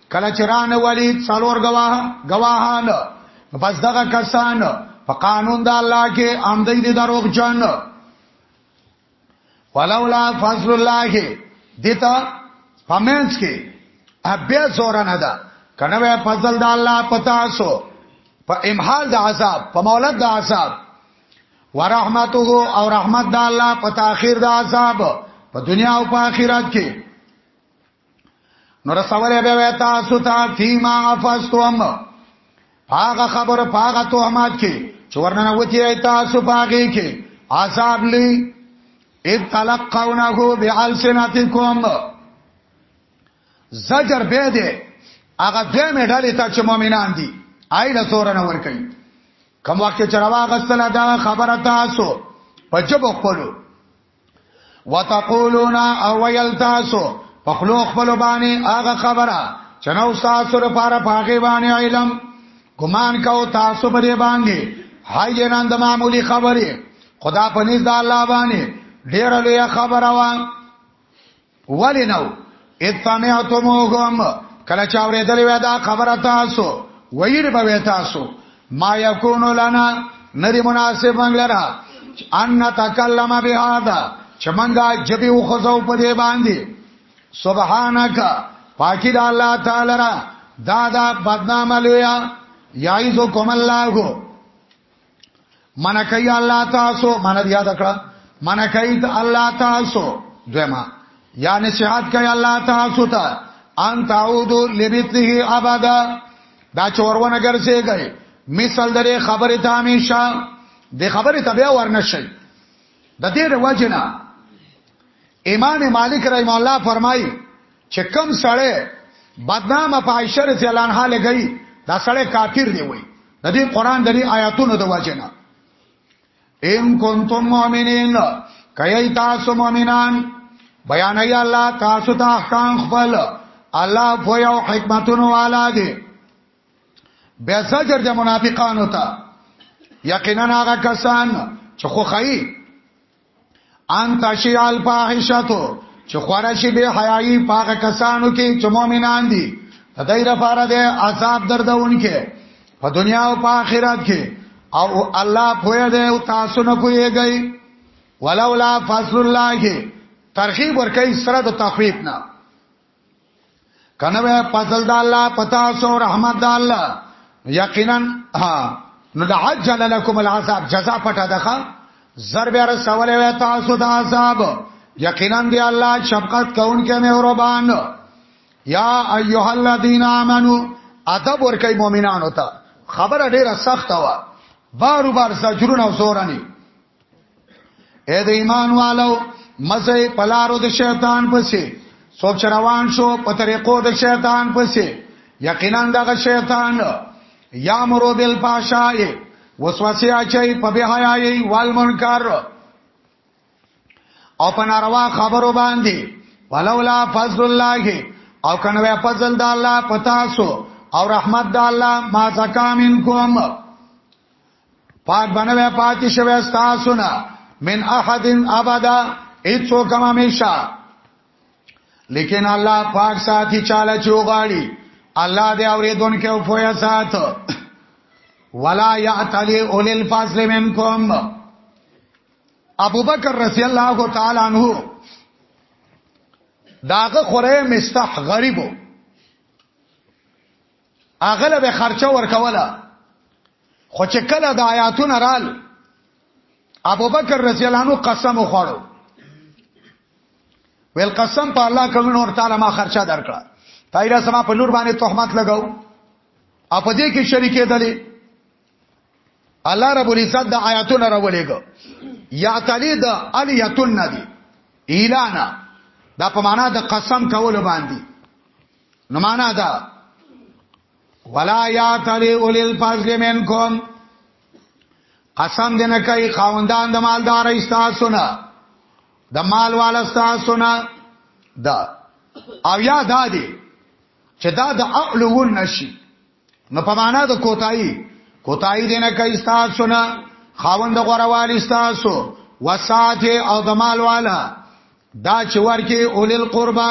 کله چې رانه ولید څلور گواه گواهان پس دغه کسان په قانون د الله کې امدې دي دروغ جن ولولا فضل الله دته پمنس کې بیا زور نه ده کنه وې فضل د الله پتا سو په امحال د عذاب په مولد د عذاب ورحمته او رحمت د الله په تاخير د عذاب په دنیا او په آخرت کې نو رسوله به وې تاسو ته فيما افستوم هغه خبر پاغه تهمت کې چې ورننه وتی تاسو پاغه کې عذاب لې اذ تلقونه بالسنتکم زجر به دې هغه دې مډالې ته چې مؤمنان دي آی له سورنه ور کوي کوم وخت چې روا غسل دا خبره تاسو په جبو خپلو وتقولون او ویل تاسو په خلو خپل باندې هغه خبره چې نو تاسو لپاره پاګې باندې علم ګمان کو تاسو په دې باندې هاي نن د معمولی خبره خدا په نس د الله باندې ډیر لوی خبره وان ولی نو اتمعتموهم کله چا ورېدلې وې دا خبره تاسو ویری به تاسو ما یکونو لنا ندی مناسب منګ لرا ان تکلم بهذا چې منګه جبي وخزو په دې باندې سبحانك پاکی دا الله تعالی را دا دا بدنام لویا یعیذکم الله من کوي الله تاسو من یاد کړه من کوي الله تاسو دویما یا نصیحت کوي الله تاسو ته ان تعودو لبیته ابدا دا چورونه ګرځي گئی مثال درې خبره ته همیشه د خبره ته بیا ورنشي د دې د وجنه امام مالک رحم الله فرمایي چې کم سړی بدنامه په عائشه رضی الله عنها لګي دا سړی کافر دی وای د دې قران د آیاتونو د وجنه ان کنتم مؤمنین کای تاسو مؤمنان بیان ای الله تاسو ته احکام خپل الله فو یو حکمتونو والا دی بیا زجر د منافقانو ته یقینا هغه کسان چې خو خی ان تشی الفاحشتو چې خورا شي به حیايي پاک کسانو کې چې مؤمنان دي تدای رفاره ده عذاب دردون کې په دنیا او په آخرت کې او الله پوهه ده او تاسو نه پوهیږئ ولولا فضل الله کې ترغیب ورکړي سره د تخفیف نه کنه به فضل د الله پتا سو رحمت د الله یقینا ها نو د عجل لكم العذاب جزاء پټه دغه ضرب را سوال وی تاسو د عذاب یقینا دی الله شفقت کون کې مهربان یا ایها الذین آمنو ادب ور کوي مؤمنانو ته خبره ډیره سخته وا بار بار سجرون او زورانی اې د ایمان والو مزه پلارو د شیطان پسې څوک چروان شو په طریقو د شیطان پسې یقینا دغه شیطان یامرو بل پاشای وسوسه اچي په بهایي والمنکر او په ناروا خبرو باندې ولولا فضل الله او کنوې فضل د الله پتا سو او رحمت د الله ما زکا منکم پاک بنوي پاتې شوی تاسو نه من احد ابدا ایتو کما میشا لیکن الله پاک ساتي چاله چوغاړي الله دې اوریدون کې او پویا سات ولا یعتلی اول الفضل منکم ابوبکر رضی الله تعالی عنہ داغه خوره مستح غریبو هغه له خرچه ورکوله خو چې کله د آیاتونه رال ابوبکر رضی الله عنه قسم وخوړو ویل قسم په الله کوم نور تعالی ما خرچه درکړه تایرا سما په نور باندې تهمت لګاو اپ دې کې شریکې دلې الله رب العزت د آیاتونو راولېګو یا تعالی د الیتن ندی اعلان دا په معنا د قسم کول باندې نو معنا دا ولا یاتری اول الفضل منکم قسم دې نه کوي خاوندان د مالدار ایستاسو نه د مال والا ایستاسو نه دا او یا دا دی چې دا د اولون نشي نو په معنا د کوتای کوتای دې نه کوي ایستاسو نه خاوند غوروال ایستاسو وساته او د مال والا دا چې ورکی اولل قربا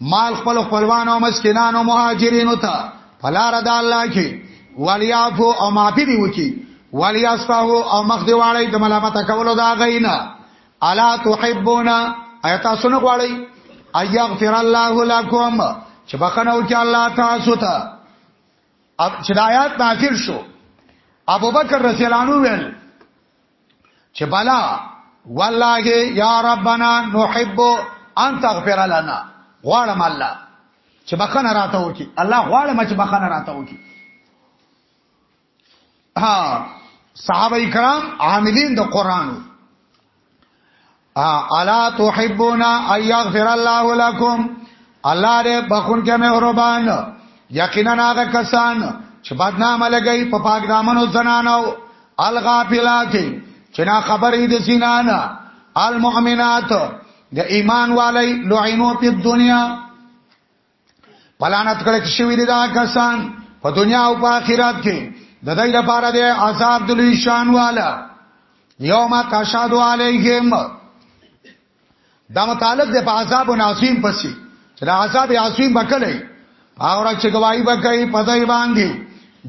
مال خپل خپلوانو مسکینانو مهاجرینو ته فلار د الله کې ولیافو او معافی دی وکي ولیاستاو او مخ دی واړی د ملامت کولو دا غینا الا تحبون ایتا سن غواړی ایغفر الله لكم چې بخنه وکي الله تاسو ته اب چې آیات نازل شو ابوبکر رضی الله عنه ویل چې بلا والله یا ربنا نحب ان تغفر لنا غواړم الله چې بخنه راته وکي الله غواړم چې بخنه راته وکي ها صحابه کرام عاملین د قران الا تحبون ان يغفر الله لكم الله دې بخون کې مې اوربان یقینا هغه کسان چې بدنامه لګي په پاک دامنو زنانو الغافلات چې نا خبرې د سینان المؤمنات د ایمان والی لعنو په دنیا پلانت کړه شوی دي دا کسان په دنیا او په آخرت کې د دې لپاره د عذاب د لوی شان والا یوم تشهد علیهم دا متعلق د په عذاب ناسیم پسې چې د عذاب عظیم بکلې او را چې گواہی بکې پدای باندې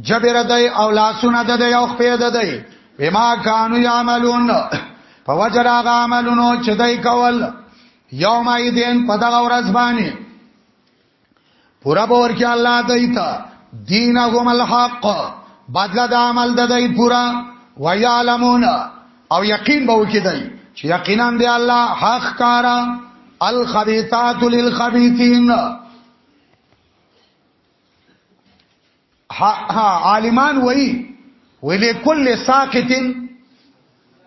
جبر دای او لاسونه د یو خپې د دی بما کانوا یعملون په وجر هغه عملونو چې دای کول یوم ایدین په دغه ورځ باندې پورا باور کې الله دایته دینهم الحق بدل د عمل د دای پورا ویعلمون او یقین به وکیدای چې یقینا دی الله حق کارا الخبیثات للخبیثین عالمان وایي ولکل ساقط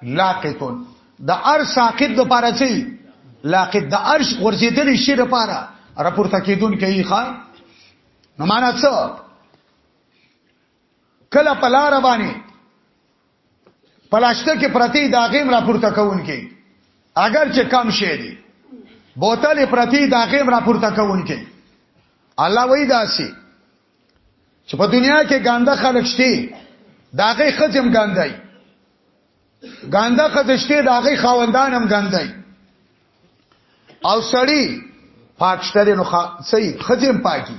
لاقط د ار ساقط د پاره چي لاقط د ارش ورزيدل شي د پاره راپورته کیدون کوي ښا نو معنا څه کله پلار باندې پلاسټک کې پرتی دا غیم راپورته کوونکې اگر چې کم شي دي بوتل پرتی دا غیم راپورته کوونکې الله وای داسي چې په دنیا کې ګانده خلک شته دا غي خزم ګاندای ګانده خزشته دا غي خاوندان هم ګاندای او سړی پاکشته نو خا صحیح خزم پاکي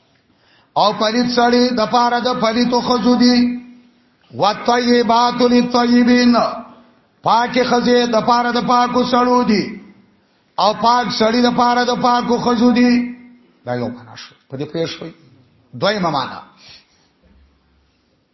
او پلیت سړی د پاره د پلیتو خزو دی وطیبات للطیبین پاک خزه د پاره د پاکو سړو دی او پاک سړی د پاره د پاکو خزو دی دا یو معنا شو په دې پېښوي دویمه معنا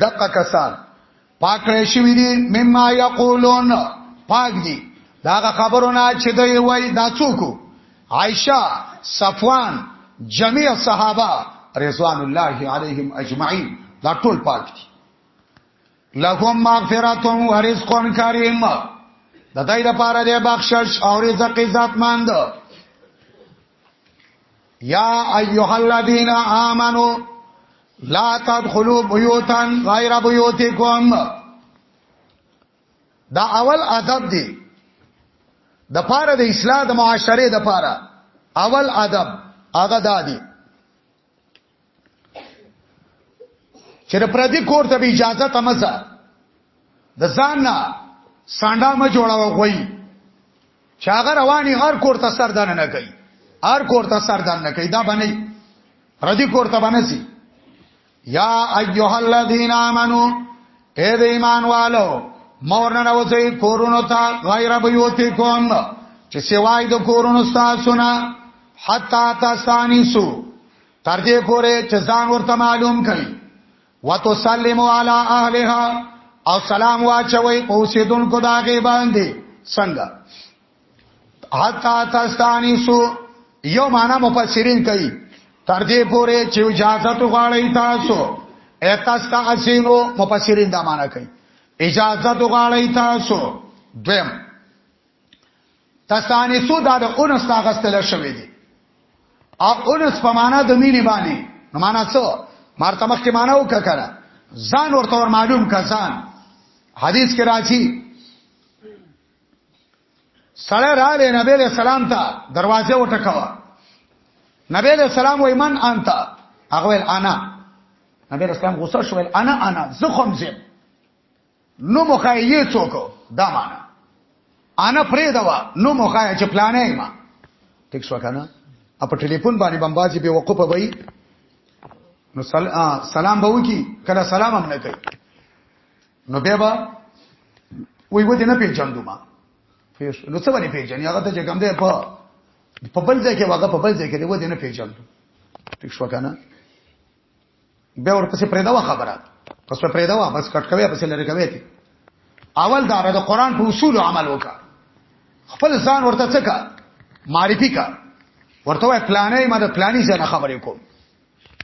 دقه کسان پاک کړی شوی دی مما یقولون پاک دی داغه خبرونه چې دوی وای دا څوک عائشه صفوان جميع صحابه رضوان الله علیهم اجمعین دا ټول پاک دي لهم مغفرت و رزق کریم د دای لپاره د بخشش او رزق عزت مند یا ایها الذین آمنو لا تدخلوا بیوتا غیر بیوتکم دا اول ادب دی د پاره د اصلاح د معاشره د پاره اول ادب هغه دادی چې د پردي کور ته اجازه تمزه د ځان نه سانډا ما جوړاو غوي چې هغه رواني هر کور ته سر دانه نه کوي هر کور ته سر دانه نه کوي دا باندې پردي کور ته باندې سي یا ایها الذین آمنو اے د ایمان والو مور نه راوځي کورونو ته غیر بیوتی کوم چې سوای د کورونو تاسو نه حتا تاسو تر دې پورې چې ځان ورته معلوم کړي وتسلم علی اهلها او سلام واچوي په اوسیدونکو دا غي باندې څنګه حتا تستانی سو یو معنا مفسرین کوي تر دې پورې چې اجازه تو غواړی تاسو اتاستا اسینو مفسرین دا معنا کوي اجازه تو غواړی تاسو دویم تسانسو دا د انس نه غستل شوی دی او انس په معنا د مینې باندې نو معنا څه مرته مخکې معنا وکړه ځان ورته ور معلوم کا ځان حدیث کې راځي سړی را دی نبی له سلام ته دروازه وټکوا نبی له سلام وای من انت هغه ول انا نبی له سلام غوسه شو ول انا انا زخم زم نو مخای یې څوک دا معنا انا پرې دا نو مخای چې پلانې ما ټیک شو کنه په ټلیفون باندې بمباسي به وقفه وای نو سلام به وکی کله سلام هم نه کوي نو به با وی و دې نه پیژاندو ما نو څه باندې پیژنې هغه ته چې کوم دی په په بل ځای کې واګه په بل ځای کې دی و دې نه پیژاندو ټیک شو کنه به ورپسې پرېدوا خبره پس په پرېدوا بس کټ کوي پس لری کوي ته اول دار د قران په اصول عمل وکا خپل ځان ورته څه کا معرفي کا ورته وای پلانې ما د پلاني ځنه خبرې کوم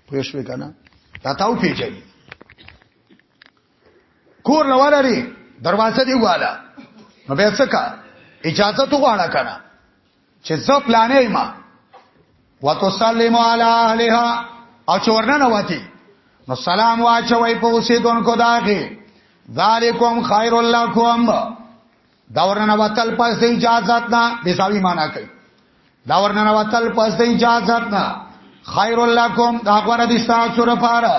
پوه شو کنه دا تاو پیژني کور لواله لري دروازه دی واله نو به څه کا اجازه تو غواړه کنه چې زه پلانې ما وتسلم علی اهلها او چې ورننه وتی نو سلام واچوي په اوسېدونکو داغه ذالکم خیر لکم دا ورننه وتل پس اجازه نه بيساوي معنا کوي دا ورننه وتل پس اجازه نه خیر لکم دا غره دي تاسو لپاره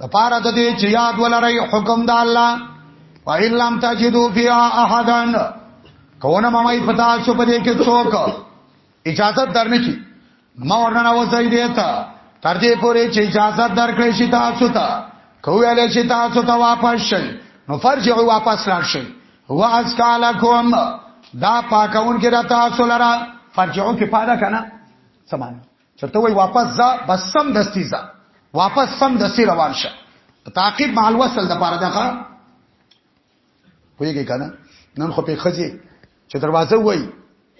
د پاره د دې چې یاد ولرئ حکم د الله وَإِن لَّمْ تَجِدُوا فِيهَا أَحَدًا کونه ممای پتا شو په دې کې څوک اجازه درنه کی ما ورننه وځي دی ته تر دې پورې چې اجازه درکړې شي تاسو ته کویل شي تاسو ته واپس شئ نو فرجعوا واپس لاړ شئ واسکالکم دا پاکون کې را تاسو لرا فرجعوا کې پاده کنه سمانه چرته وای واپس ځه بس سم دستی ځه واپس سم دستی روان شه تعقیب مع الوصل د پاره دغه پوهیږي کنه نن خو په خځه چې دروازه وای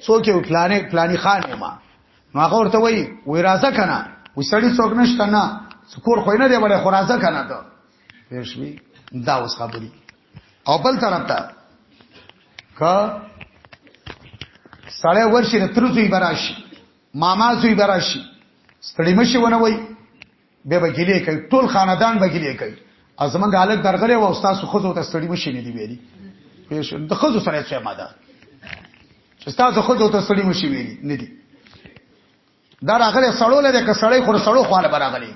څوک یو پلانې پلاني خان ما نو هغه ورته وای وې راځه کنه و سړی څوک نشته نه سکور خو نه دی وړه خو راځه کنه ته پېښوي دا اوس خبري او بل طرف ته کا سړی ورشي تر زوی براشي ماما زوی براشي ستړي مشي ونه وای به بګیلې کوي ټول خاندان بګیلې کوي ازمن غالک درغله او استاد خو ته ستړي مشي نه دی ویلي پیش د خزو سره څه ماده چې تاسو خزو ته سړی مشي ویلي نه دي دا راغله سړو لري که سړی خور سړو خواله براغلي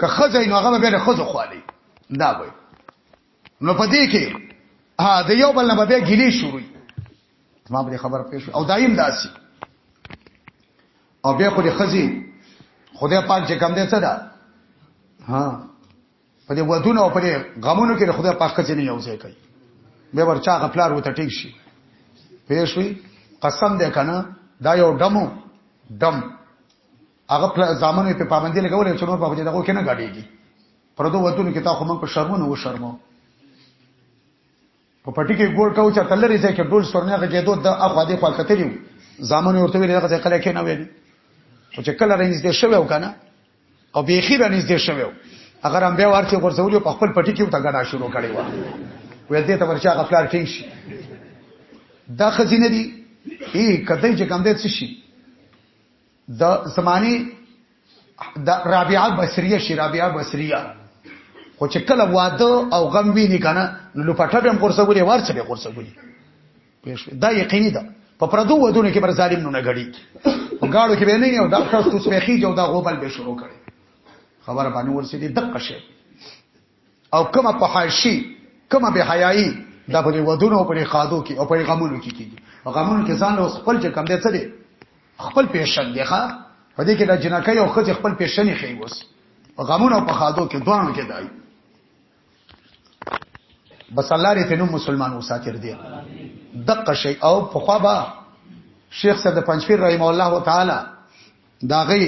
که خزه نو هغه به له خزو خواله دا وای نو پدې کې ها د یو بل نه به ګلی شروع ما به خبر پېښ او دایم داسي او بیا خو دې خزي خدای پاک چې کم دې څه ده ها په دې ودونه او په دې غمونو کې خدای پاک خزي نه یو ځای کوي به ورچا غفلار وته ټیک شي پېښوي قسم دې کنه دا یو دمو دم هغه پر ځامن په پابندي لګولې چې نور په دې دغه کې نه غاډيږي پردو وتون کې تا خو موږ په شرمونو و شرمو په پټی کې ګور کاو چې تل لري چې ډول سرنه کې دوه د اخو دې خوا کتلیو ځامن ورته ویل هغه کله کې نه ویل او چې کله رنځ دې شوو کنه او به خیر رنځ دې شوو اگر هم بیا ورته ورسول په خپل پټی کې وته غډا شروع کړي و وې دې ته ورچا غفلار ټینګ شي دا خزینه دي ای کته چې کم دې څه شي د زمانه د رابعه بصریه شي رابعه بصریه خو چې کله واده او غم ویني کنه نو لپټه به هم قرصګوري ورڅ به قرصګوري پېښ دا یقیني ده په پردو ودونه کې بر ظالم نو نه غړي په گاړو کې به نه یو ډاکټر ستوس به خيجو دا غوبل به شروع کړي خبره باندې ورسېدي دقه شي او کومه پحاشي کومه به حیايي دا په ودونو او په قادو کې او په غمونو کې کیږي غمونو کې ځان له خپل چې کم دي څه دي خپل پیشن دی ښا په دې کې د جنکې او خځې خپل پیشنې خې وس غمونو په قادو کې دوانو کې دای بس الله دې تنو مسلمان وساتر دی دقه شی او په خوا با شیخ صاحب د پنځپیر رحم الله تعالی دا غي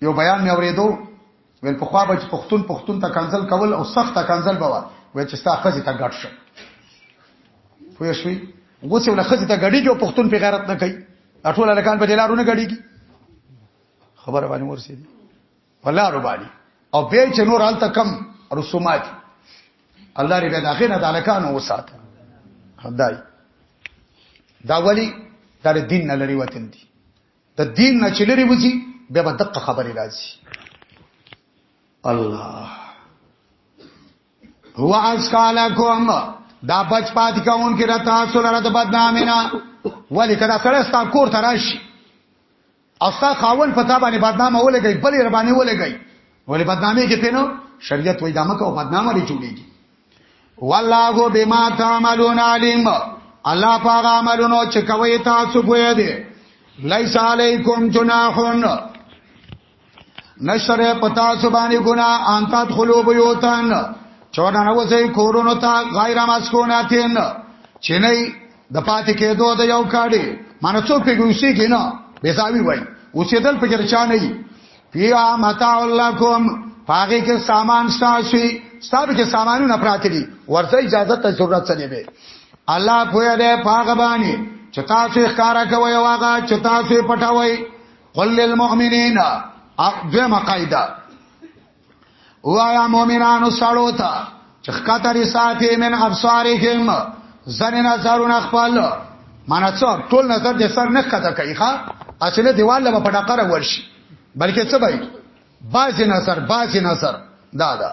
یو بیان مې اورېدو ویل په خوا به پښتون پښتون ته کنزل کول او سخت کنزل بوا وای چې ستا خزي ته ګډ شه پوه شوي غوسه ول خزي ته غړي جو پښتون په غیرت نه کوي ټول لکان په دلارونه غړيږي خبر باندې ورسې دي ولارو باندې او به چې نور حالت کم رسومات الله ری به داخنه د لکان وسات خدای دا ولی دا دین نه لري وطن دي د دین نه چې لري وځي بیا به دقه خبرې راځي الله هو اس کالا کوم دا بچ پات کون کې را تاسو لره د بدنامینا ولی کدا سره ستا کور ته راشي او ستا خاون پتا باندې بدنامه ولګي بلې ربانه ولګي ولی بدنامي کې پینو شریعت وای دامه کو بدنامه لري جوړيږي والله بما تعملون علیم الله پاک عملونو چې کوي تاسو پوهه دي لیس علیکم جناحون نشره پتا سبانی گنا انتات خلو بیوتن چونا نوزی کورونو تا غیر مسکوناتین چنی د پاتې کېدو د یو کاډي مانه څوک پیګوسی کینا بیزاوی وای اوسېدل په چرچا نه فیها متاع لکم پاګه کې سامان شاسي ستاسو کې سامانونه پراته دي ورته اجازه ته ضرورت څه دی الله پوهه ده پاګه باندې چې تاسو ښکارا کوي واغه چې تاسو پټوي قل للمؤمنین اقدم قاعده وایا مؤمنانو سړو ته چې خکته دي ساتي من ابصارهم زنه نظرونه خپل معنی څو ټول نظر د سر نه خکته کوي ښا اصله دیوال له په ډاکره ورشي بلکې څه وایي باز نظر باز نظر دا دا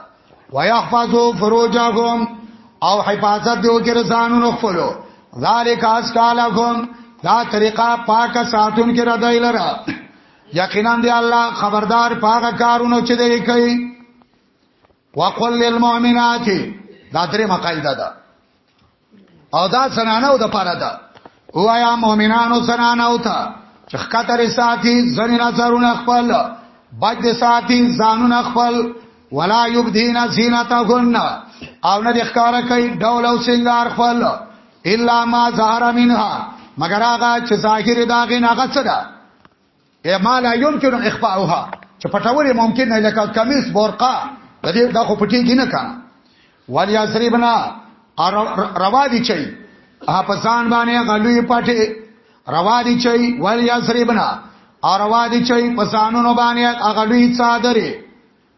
ويحفظوا فروجهم او حفاظت دیو کې رسانونو خپلو ذالک اسکالکم دا طریقہ پاک ساتون کې ردای لره یقینا دی الله خبردار پاګه کارونو چې دی کوي وقل للمؤمنات دا درې مقایده ده او دا زنانه او د پاره ده وایا مؤمنانو زنانه او ته چې خطر ساتي ځنې نظرونه خپل بد ساتي ځانونه خپل ولا یبدین زینتهن او نه د ښکار کوي ډول او سنگار خپل الا ما ظهر منها مگر هغه چې ظاهر داغه نه غڅ ده اے ما لا يمكن اخفاؤها چې پټول ممکن نه لکه کمیس بورقا د دې د خو پټي کې نه کا ولی اسریبنا روا دي چي په ځان باندې غلوي پټي روا دي چي ولی اسریبنا روا دي چي په ځانونو باندې غلوي صادره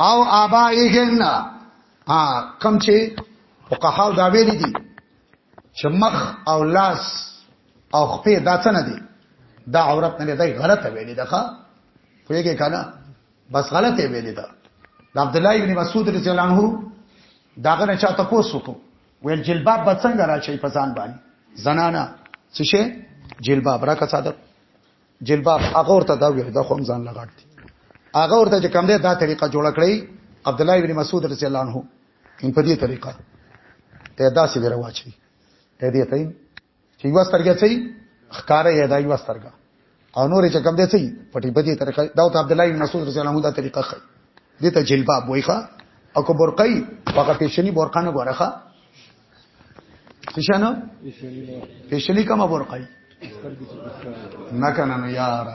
او ابائهن ها کم چې فقهاو دا ویلي دي چې مخ او لاس او خپې دا څه نه دي دا عورت نه دی غلطه ویلي ده ښا خوږه کنه بس غلطه ویلي ده د عبد الله ابن مسعود رضی الله عنه داغه نه چاته پوسو کو ویل جلباب به څنګه راشي په ځان باندې زنانا څه شي جلباب را کا صادق جلباب هغه ورته دا ویل دا خوم ځان لګاټ دي هغه ورته چې کوم ده دا طریقه جوړ کړی عبد الله ابن مسعود رضی الله عنه ان په دې طریقه ته دا سي درواچي ته دې ته چې یو سترګه چي خکاره یې دا یو سترګه او نور چې کوم ده چي پټي په دې طریقه دا عبد الله ابن مسعود رضی الله عنه دا طریقه خي دې ته جلباب وایخه او کو برقای هغه پیشنی برقانه غورخه څه شنو پیشلی کوم برقای نه کنه نو یار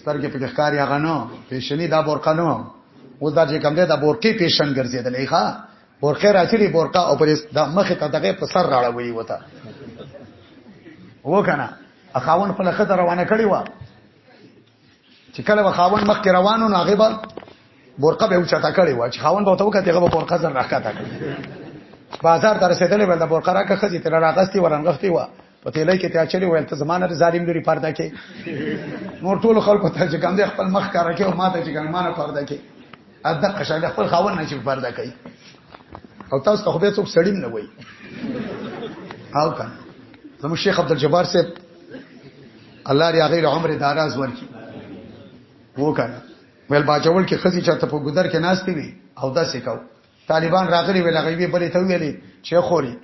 سترګې په ښکار یا غنو پیشلی دا برقا نو اوس دا چې کوم دی دا برقې پیشن ګرځیدلې ښا برقې راچلی برقا او پر د مخ ته دغه په سر راړوي وته وکنه اخاون خپل خطر روانه کړی و چې کله به خاون مخ کې روانو نه غیبه برقه به اوچا تا کړی و چې خاون به ته وکړي هغه به برقه زر راکا تا کړی بازار تر رسیدلې ول د برقه راکه خځې تر راغستي ورنغختي و په تیلې کې ته چلی ویل ته زمانه ظالم لري پرده کې نور ټول خلکو ته چې ګنده خپل مخ کار کوي او ماته چې ګنمانه پرده کې اده قشاله خپل خاون نه چې پرده کوي او تاسو ته خو به څوک سړیم نه وای او کنه زموږ شیخ عبد الجبار صاحب الله دې غیر عمر داراز ورکی وکړه ول باجوړ کې خزي چرته په ګدر کې ناشتي وي او دا څه کاو طالبان راغلي ویل غیبی بلې ته ویلې چې خوري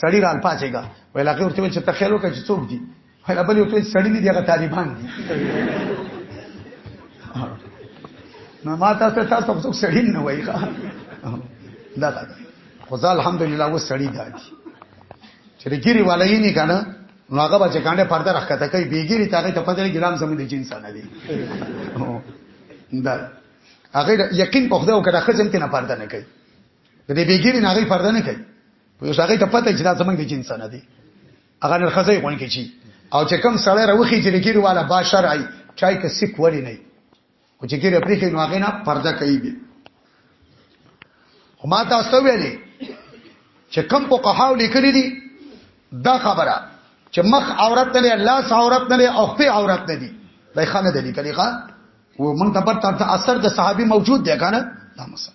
سړی رال پاتېګا ویل هغه ورته چې تخیل وکړي چې څوک دي ویل بلې ورته سړی دي هغه طالبان دي نو ما تاسو تاسو څوک سړی نه وایي دا دا خو ځا الحمدلله و سړی دا دي چې ګيري والای نه کنه نو هغه بچ کانډه پرده راخته کوي بیګری تاغه ته پدې ګلام زموږ د جنس نه دی دا هغه یقین په خدای او کړه خزم ته نه پرده نه کوي د دې بیګری نه هغه پرده نه کوي په یو هغه ته پته چې دا زموږ د جنس نه دی هغه نه خزې غون کې چی او چې کم سړی راوخی چې لګیرواله باشر آی چای کې سیک وړي نه خو چې کېره پرې خې نو هغه نه پرده کوي به خو ما تاسو ویلې چې کم په قهاو لیکلې دي دا خبره چې مخ عورت نه لاس عورت نه او خپې عورت نه دي دا خانه دي کلیخه و مونږ ته پته اثر د صحابي موجود دی کنه دا مسله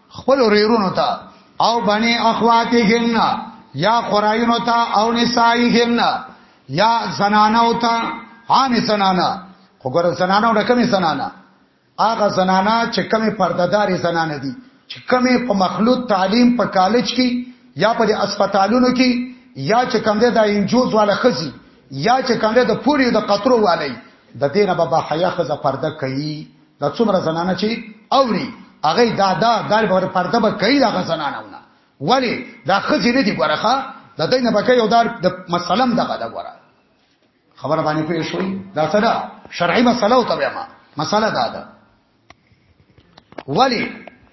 خپل وريرونو ته او بني اخواتهن یا قراینو ته او نسائهن یا زنانو ته عام زنانا خو ګور زنانو نه کمی زنانا هغه زنانا چې کمی پردهداري زنانه دي چې کمی په مخلوط تعلیم په کالج کې یا په اسپیټالونو کې یا چې کم ده د انجوز والا خزي یا چې کم ده د پوری د قطرو والی د دینه بابا حیا خزه پرده کوي دا څومره زنانه چې اوري هغه دا دا دال بر پرده به کوي دا غزنانونه ولی دا خځې نه دي ګورخه د دې نه بکې یو دار د مسلم دغه دا ګوره خبره باندې پوه شوي دا سره شرعي مسله او تبعه مسله دا ده ولی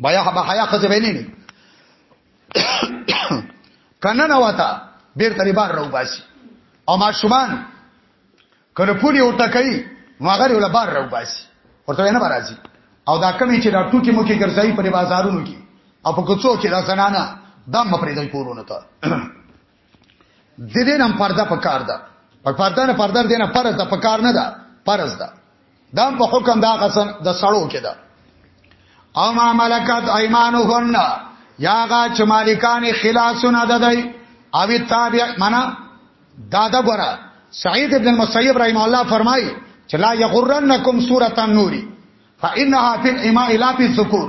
بیا به حیا خزه ویني نه کنه نه وتا بیر طالبان راو باسي او ما شومان کله پولی ورته کوي نو هغه ول بار راو باسي ورته نه برازي او دا کمی چې دا ټوکی مو کې ګرځي په بازارونو کې او په کوڅو کې دا زنانه دم پرې دی کورونه ته د دې نم پرده په کار ده پر پرده نه پرده دې نه فرض ده په کار نه ده فرض ده دا په حکم دا قسم د سړو کې ده او ما ملکت ايمانهن یا غا چې مالکان خلاصونه ده دی او تابع معنا دادا ګره سعید ابن المسیب رحم الله فرمای چې لا یغرنکم سورۃ النور فانها فی الاماء لا فی الذکور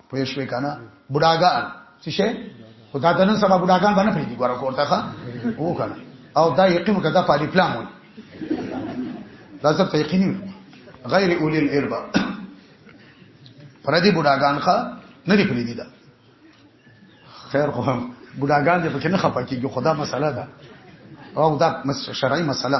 پوه شوې کنه بډاګان څه شي خو دا نن سبا بډاګان باندې پیږي ګوره کوړه ښه او کنه او دا یقین کدا پالي پلان وي دا څه ته یقین غیر اولی الاربا پردي بډاګان ښه نه دی پریدي دا خیر خو هم بډاګان دې پکې نه خپه کیږي خدا مسله ده او دا شرعي مسله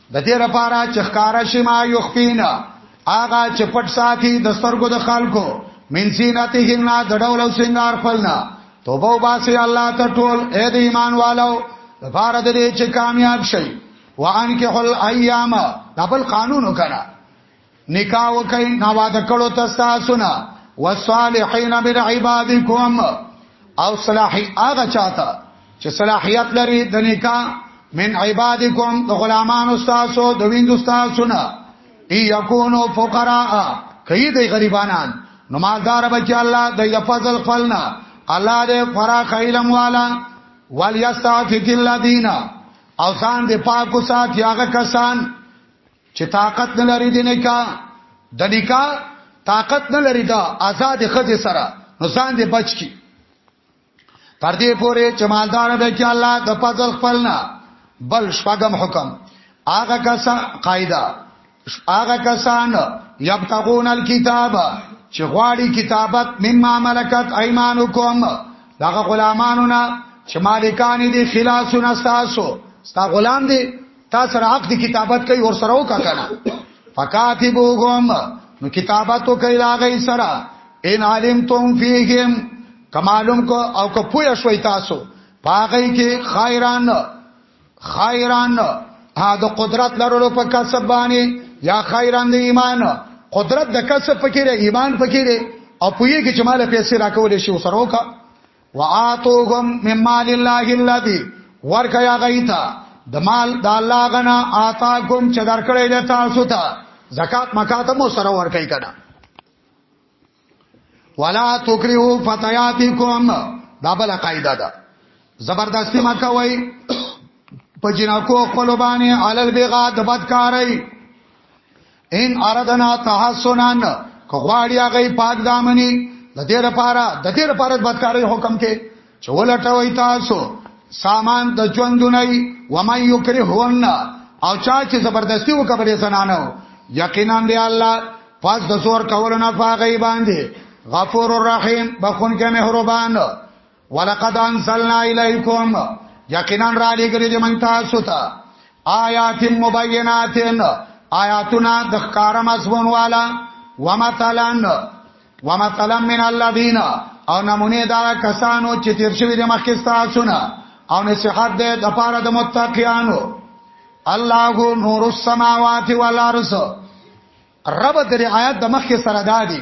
د دې لپاره چې ښکارا شي ما یخفین آغا چې پټ ساتي د سترګو د خلکو من زینتهم نا د ډول او سنگار خپلنا توبه وباسي الله ته ټول اې د ایمان والو لپاره د دې چې کامیاب شي وان کې حل ایام دبل قانون وکړه نکاح وکي نو واده کړو تاسو نه والصالحین من عبادکم او صلاحی هغه چاته چې صلاحیت لري د نکاح من عبادکم د غلامانو تاسو د ویندو تاسو نه ای یکونو فقراء کئی دی غریبانان نو مالدار بچی الله د یفضل خپلنا الله دې فراخ علم والا ولیستعفف الذین او ځان دې پاکو سات یاغه کسان چې طاقت نه لري د نکاح د نکاح طاقت نه لري دا آزاد خځه سره نو ځان دې بچ کی تر دې پورې چې مالدار به کې الله د فضل خپلنا بل شپږم حکم هغه کسا قاعده هغه کسان یبتغون الكتاب چې غواړي کتابت مما ملکت ايمانکم دغه غلامانو نه چې مالکان دي خلاصونه تاسو ستا غلام دي تا سره عقد کتابت کوي ور سره وکا کنه فکاتبوهم نو کتابت کوي راغی سره ان علمتم فیهم کمالم کو او کو پوی شوي تاسو پاغی کې خیران خیران ها د قدرت لرلو په کسب باندې یا خیران د ایمان قدرت د کسب پکې ایمان پکې او پوی کې چې مال پیسې راکول شي وسروکا وآتوهم من مال الله الذي ورکیا غیتا د مال د الله غنا آتاکم چې درکړې ده تاسو ته زکات مکات مو سره ورکې کړه ولا تکرهو فتياتکم دا بل قاعده ده زبردستی مکه وای په جنکو خپل باندې علل بیغا د بدکارای ان اردنا تحسنان که غواړي هغه پاک دامني د دې لپاره د دې لپاره بدکاري حکم کې چې ولټوي تاسو سامان د ژوندونی و مې یکرهون او چا چې زبردستی وکړي زنانو یقینا دی الله پس د زور کولو نه فاغی باندې غفور الرحیم بخون کې مهربان ولقد انزلنا الیکم یقینا را لګری دې مونږ تاسو ته آیات مبینات آیاتنا د ښکارم اسمن والا ومثلن ومثلن من الذین او نمونه دا کسانو چې تیر شوی د مخکې تاسو نه او نصيحت دې د پاره د متقینانو الله نور السماوات والارض رب درې آیات د مخکې سره دادي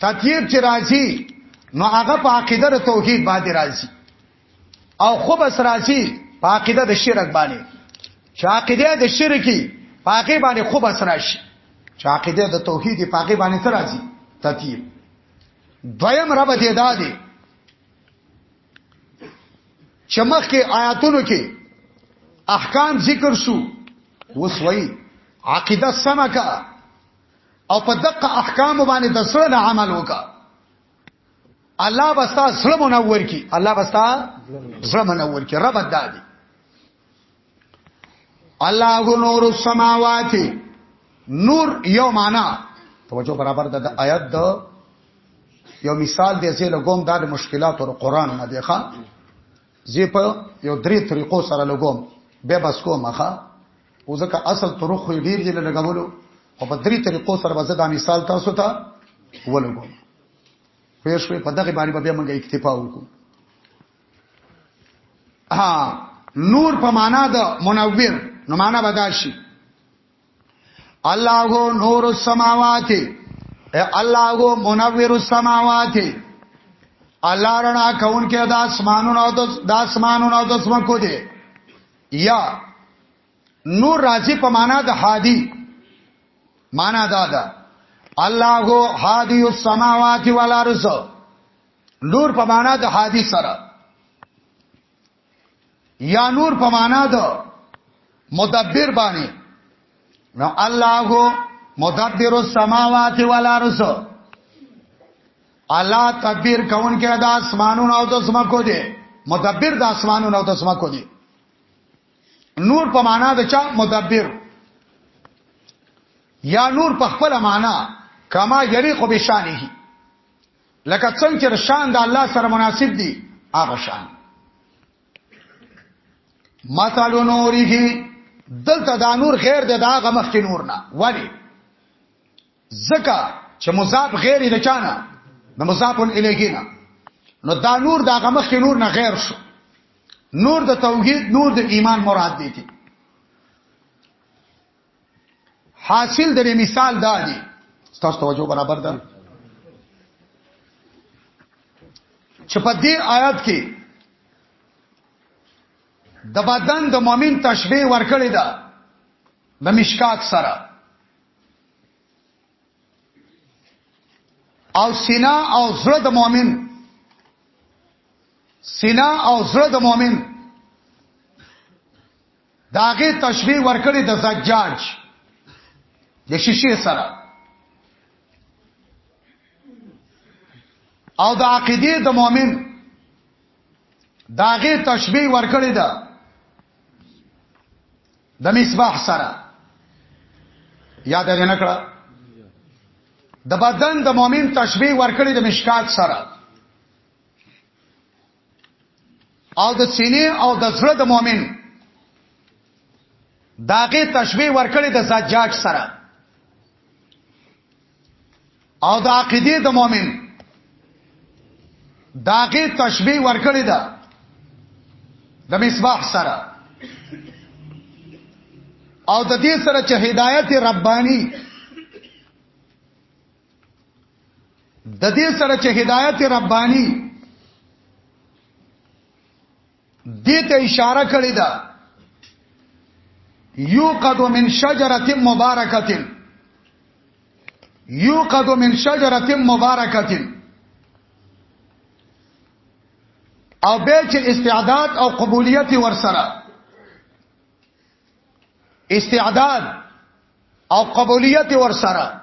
تطیب چې راځي نو هغه په عقیده د توحید باندې راځي او خبس راځي په عقیده د شرک باندې چې عقیده د شرکی په هغه باندې خبس راشي چې عقیده د توحید په هغه باندې تر راځي تطیب دویم رب دې دادي چې مخکې آیاتونو کې احکام ذکر شو وسوي عقیده سمکه او په دقه احکام باندې د سره نه عمل وکا الله بستا سره منور کی الله بستا سره منور کی رب دادی الله نور السماوات نور یو معنا توجه برابر د آیات د یو مثال دی چې لګوم دا د مشکلات او قران نه دی ښا زی په یو درې طریقو سره لګوم به بس کومه ښا او ځکه اصل طرق خو ډیر دی لګولو او په درې طریقو سره به دا مثال تاسو ته ولګو په شوي په دغه باندې به موږ اکتفا وکړو ها نور په معنا د منور نو معنا بداشي الله نور السماوات الله منور السماوات الله رڼا کون کې د اسمانونو او د اسمانونو او د سمکو دی یا نور راځي په معنا د هادي معنا دا ده الله هادي السماوات والارض نور په معنا د هادي سره یا نور په معنا د مدبر باندې نو الله مدبر السماوات والارض الله تدبیر کون کې د اسمانونو او د سمکو دی مدبر د اسمانونو او د سمکو دی نور په معنا د چا مدبر یا نور په خپل معنا کما یریق بشانه لکه څنګه چې شان د الله سره مناسب دی هغه شان مثال نوره دلته دا نور خیر دی دا غمخ کې نور نه ولی زکه چې مضاف غیر د چانه د مضاف الیه نه نو دا نور د هغه مخکې نور نه غیر شو نور د توحید نور د ایمان مراد دی کی حاصل د مثال دا دی تاسو توجه برابر ده چې په دې آیات کې د بدن د مؤمن تشبیه ورکړی ده د مشکات سره او سینا او زړه د مؤمن سینا او زړه د مؤمن داغه تشبیه ورکړي د زجاج د شیشه سره او د عقیده د مؤمن داغه تشبیه ورکړي ده د مصباح سره یاد یې نه کړه د بدن د مؤمن تشبیه ورکړي د مشکات سره او د سینې او د زړه د مؤمن داغه تشبیه ورکړي د زجاج سره او د عقیده د مؤمن داغه تشبیه ورکړی دا د مصباح سره او د دې سره چې هدایت ربانی د دې سره چې هدایت ربانی دې ته اشاره کړې ده یوقد من شجره مبارکه یوقد من شجره مبارکه او به چې استعداد او قبولیت ورسره استعداد او قبولیت ورسره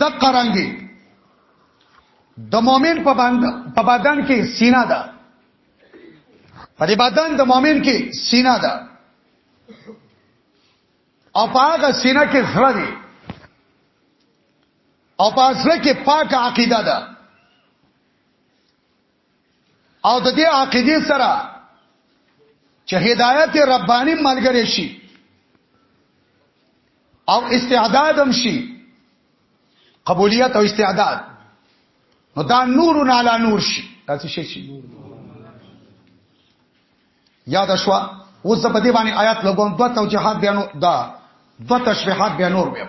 د قرانګي د مؤمن په باندې په بدن کې سینا ده په دې بدن د مؤمن کې سینا ده او په هغه سینا کې زړه دی او په اصل کې پاک عقیده ده او د دې عقیده سره چې هدایت ربانی ملګری شي او استعداد هم شي قبولیت او استعداد نو دا نور علی نور شي دا څه شي یاد شو اوس په دې باندې آیات لګوم دوه توجيهات بیان دا دوه تشریحات بیان نور بیا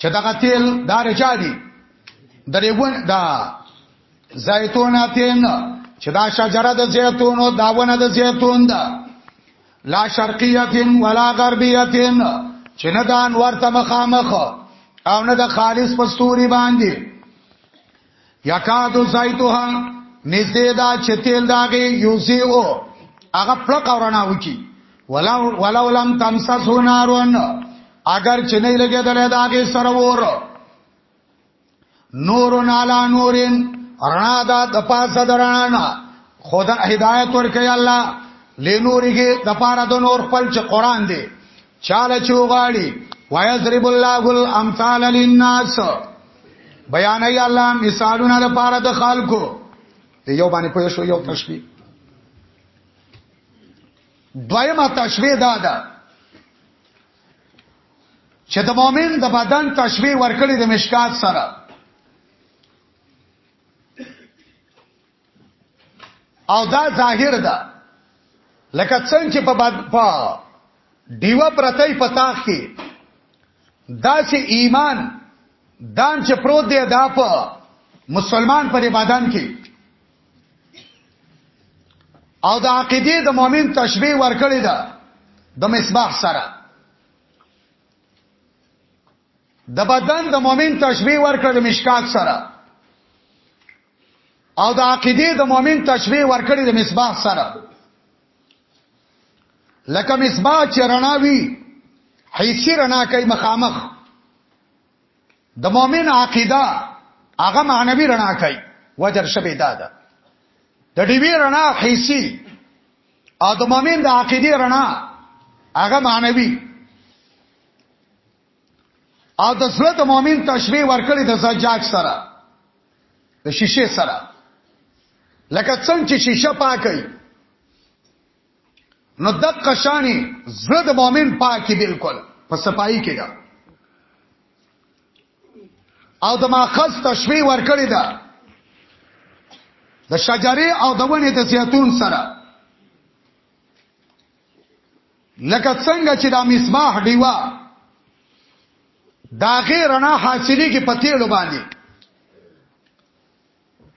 چې دغه تیل دا رچا دي د ریګون دا زیتون تیل چې دا شجره د زیتون او داونه د زیتون ده لا شرقیه ولا غربیه چې نه دان ورته مخامخ او نه د خالص پستوري باندې یکادو زیتوها نږدې دا چې تیل داغه یوزي او هغه پړق ورنا وکی ولا ولا ولم تمسس نارون اگر چې نه لګیدل داغه سره ور نورون علا نورین رڼا دا د پاسه درانه خدا هدایت ورکړي الله لنورګه د پاره د نور خپل چې قران دی چاله چوغاړي ويضرب الله الامثال للناس بیان ای الله مثالونه د پاره د خلکو یو باندې پوه شو یو تشبیه دویمه تشبیه دا ده چې د مؤمن د بدن تشبیه ورکړي د مشکات سره او دا ظاهر ده لکه څنګه چې په باد په دیو پرتای پتاخ کې دا چې ایمان دان چې پروت دی دا په مسلمان پر عبادت کې او د عقیده د مؤمن تشبیه ورکړی ده د مصباح سره د بدن د مؤمن تشبیه ورکړه د مشکات سره او د عقیده د مؤمن تشبیه ورکړه د مصباح سره لکه مصباح چې رڼا وی حیثی رڼا کوي مخامخ د مؤمن عقیده هغه معنوي رڼا کوي وجر شبه دادا د ډیوی رڼا حیثی او د مؤمن د عقیده رڼا هغه معنوي او د زړه د مؤمن تشبیه ورکړي د زجاج سره د شیشه سره لکه څنګه چې شیشه پاکي نو د قشانی زړه د مؤمن پاکي بالکل په صفائی کې ده او د ماخذ تشبیه ورکړي ده د شجره او د ونې د زیتون سره لکه څنګه چې دا مصباح دیوا دا غیر رڼا حاصلې کې په تیلو باندې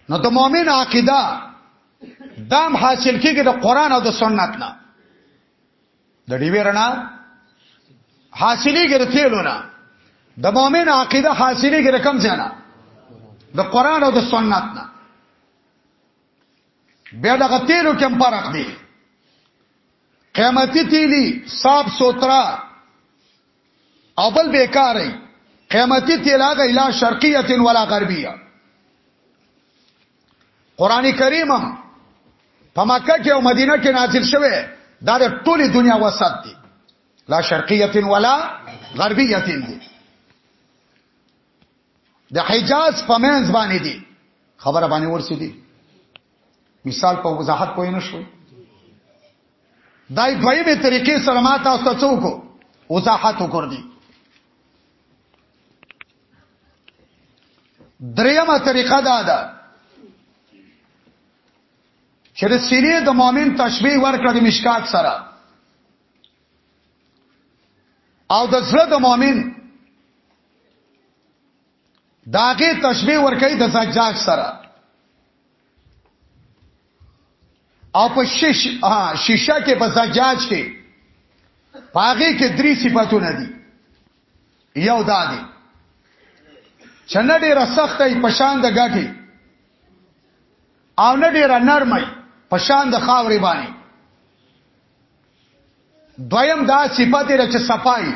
نو د مؤمن عقیده دام حاصل کېږي د قران او د سنت نه د دیوې رڼا حاصلې کې د تیلو نه د مؤمن عقیده حاصلې کې رقم ځنه د قران او د سنت نه بیا دغه تیلو کې فرق دی قیمتي تیلی صاف سوترا او بل بیکار دی قیمتي تیل هغه اله شرقیه ولا غربیه قران کریم په مکه کې او مدینه کې نازل شوه دا د ټولي دنیا وسط دی لا شرقیه ولا غربیه دی د حجاز په منځ باندې دي خبره باندې ورسې دي مثال په وضاحت پوه نه شو دای دویمه طریقې سره ما تاسو ته څوک وضاحت وکړ دي دریمه طریقه دا ده چې د سینې د مؤمن تشبیه ورکړه د مشکات سره او د زړه د مؤمن داغه تشبیه ورکړي د زجاج سره او په شیش ها شیشه کې په زجاج کې پاغه کې درې صفاتونه دي یو دا دي چنه ډیره سخته ای پشان د غاټي او نه ډیره نرمه ای پشان د خاورې باندې دویم دا صفات لري چې صفای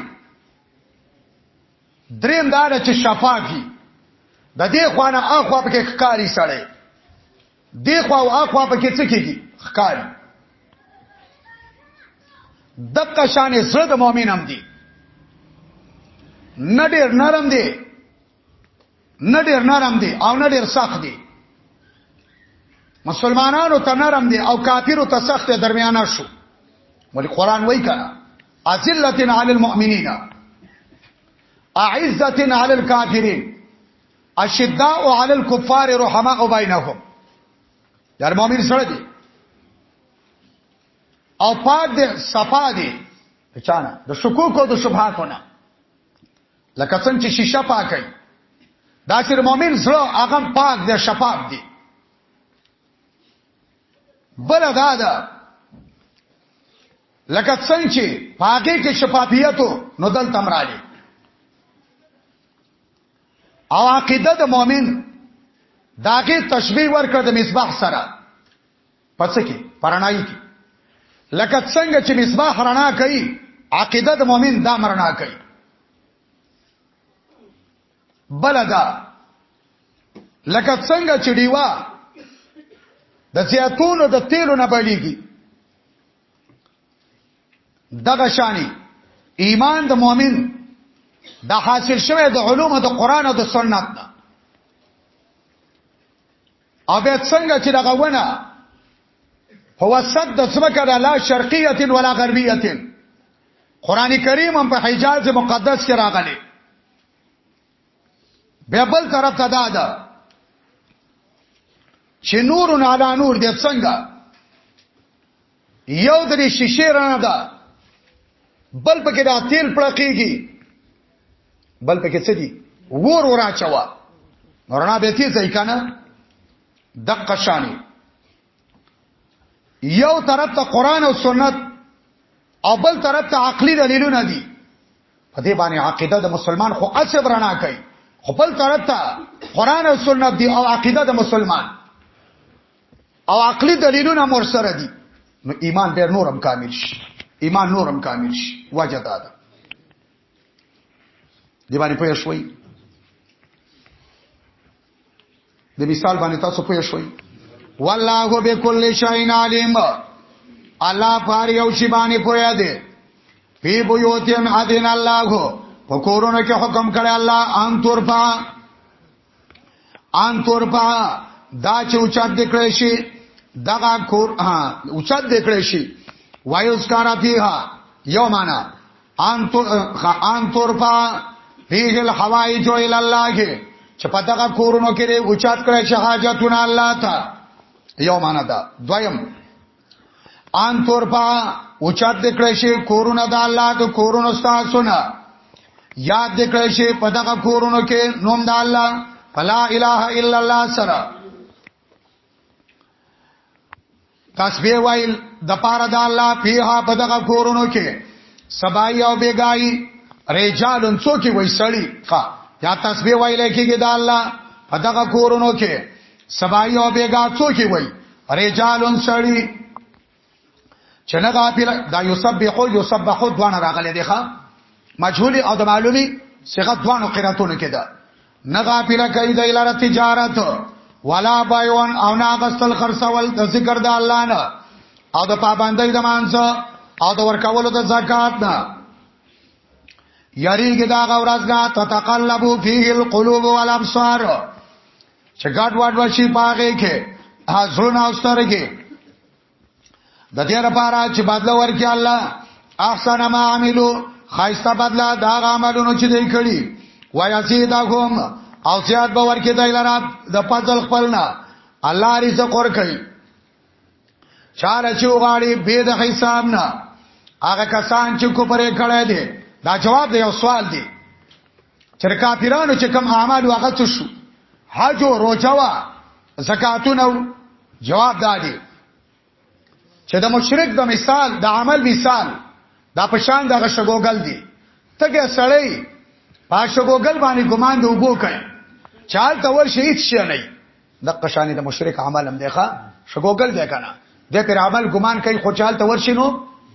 دریم دا چې شفافي د دې خوانه اخوا پکې ښکاری سړی دې خوا او اخوا پکې څه کېږي ښکاری دغه شان زړه د مؤمن هم دی نه ډېر نرم دی نه ډیر نرم دی او نه ډیر سخت دی مسلمانانو ته نرم دی او کافرو ته سخت دی درمیانه شو ولی قران وای کړه ازلتن علی المؤمنین اعزتن علی الکافرین اشداء علی الكفار رحماء بینهم یار مؤمن سره دی او پاک دی صفا دی چانه د شکوک او د شبهاتونه لکه څنګه چې شیشه پاکي دا چې مؤمن زړه هغه پاک دی شفاف دی بل دا ده لکه څنګه چې پاکي کې شفافیت نو دل تمرالی او عقیده د مؤمن داګه تشبیه ورکړه د مصباح سره پڅ کې پرانای کې لکه څنګه چې مصباح رڼا کوي عقیده د مؤمن دا مرنا کوي بلدا لکه څنګه چې دیوا د زیتون د تیلو نه بلیږي دغه شانی ایمان د مؤمن د حاصل شوه د علوم د قران او د سنت نه او بیا څنګه چې دغه ونه په وسط د ځمکه د لا شرقیه ولا غربیه قران کریم هم په حجاز مقدس کې راغلی بیا بل طرف ته دا ده چې نور علی نور د څنګه یو د شیشه رڼا ده بل پکې دا تیل پړقېږي بل پکې څه دي ور ورا چوا رڼا به تیز ای کنه دقه شانی یو طرف ته قران او سنت او بل طرف ته عقلي دلیلونه دي په دې باندې عقیده د مسلمان خو اصل رڼا کوي خپل طرف ته قران او سنت دی او عقیده د مسلمان او عقلي دلیلونه مور سره دي نو ایمان ډېر نورم کامل شي ایمان نورم کامل شي وجه دا ده دی باندې پوه شوي د مثال باندې تاسو پوه شوي والله بكل شيء عليم الله پر یو شی باندې پوهه دی فی بیوتین اذن الله په کورونه کې حکم کړی الله ان ترفع ان تور په دا چې اوچت دکړې شي دغه کور ها اوچت دکړې شي وایوس کارا پیها یو معنا ان تور ان تور په پیه الحوای جو ال الله کې چې په دغه کورونو کې اوچت کړې شي حاجتونه الله ته یو معنا دا دویم ان تور پا اوچات دکړی شي کورونه د الله د کورونو تاسو نه یاد دکړی شي په دغه کورونو کې نوم د الله فلا اله الا الله سره تسبیح وایل د پاره د الله پیها په دغه کورونو کې سبای او بیګای رجالن څوک وي سړی ښا یا تسبیح وایل کېږي د الله په دغه کورونو کې سبای او بیګا څوک وي رجالون سړی چې نه غافل دا یسبحو یسبحو دوان راغلي دي ښا مجهول او د معلومي صيغه دوانو قراتونه کده نه غافل کوي د لاره تجارت ولا بایون او نه غسل خرڅول د ذکر د الله نه او د پابندۍ د مانځه او د ورکولو د زکات نه یریږي دا غورز نه تتقلبو فيه القلوب والابصار چې ګډ وډ وشي پاګه کې حاصلونه اوسترګي د دې لپاره چې بدل ورکړي الله احسن ما عملو خایسته بدل دا عملونو چې دوی کړی ويزيدهم او زیاد به ورکړي دای لرا د فضل خپلنا الله رزق ورکړي چاله چې وغاړي به د حساب نه هغه کسان چې کو پرې کړه دي دا جواب دی یو سوال دی چې کافرانو چې کم اعمال وغت شو حج او روجوا زکاتونه جواب دادي چې د مشرک د مثال د عمل مثال دا پشان دغه شګوګل دی تګه سړی پاشګوګل باندې ګمان دی وګو کوي چال تور شهید شي نه دغه شان د مشرک عمل هم دی ښا شګوګل دی کنه د پر عمل ګمان کوي خو چالت ورشینو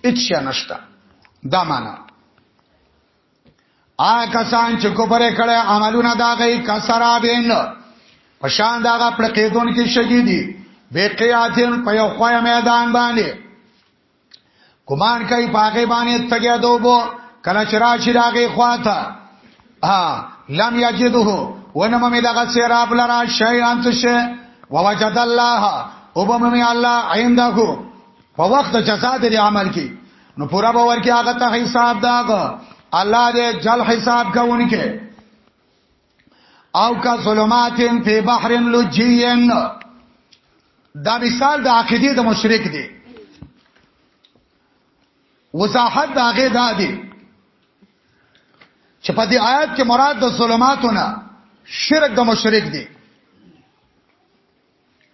اچ نشتا دا معنا آ کسان چې کوپر کړه عملونه دا غي کسرابین پشان دا غ پړ کېدون کې شګې دي بے قیاتن په یو خویا میدان باندې ګمان کوي پاګې باندې تګیا دوبو کله چې راشي راغې خواته ها لم یجده ونم می دغه سیراب لرا شی انت شی ووجد الله وبم می الله عنده په وخت جزاء دې عمل کې نو پورا باور کې هغه ته حساب داغه الله دې جل حساب کوونکې او کا ظلماتن فی بحر لجین دا مثال د عقیده د مشرک دی وضاحت دا غي دا دی چې په دې آیات کې مراد د ظلماتونه شرک د مشرک دی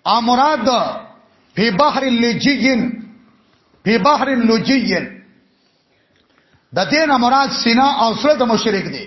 ا مراد په بحر لجین په بحر لجین د دې نه مراد سینا او سره د مشرک دی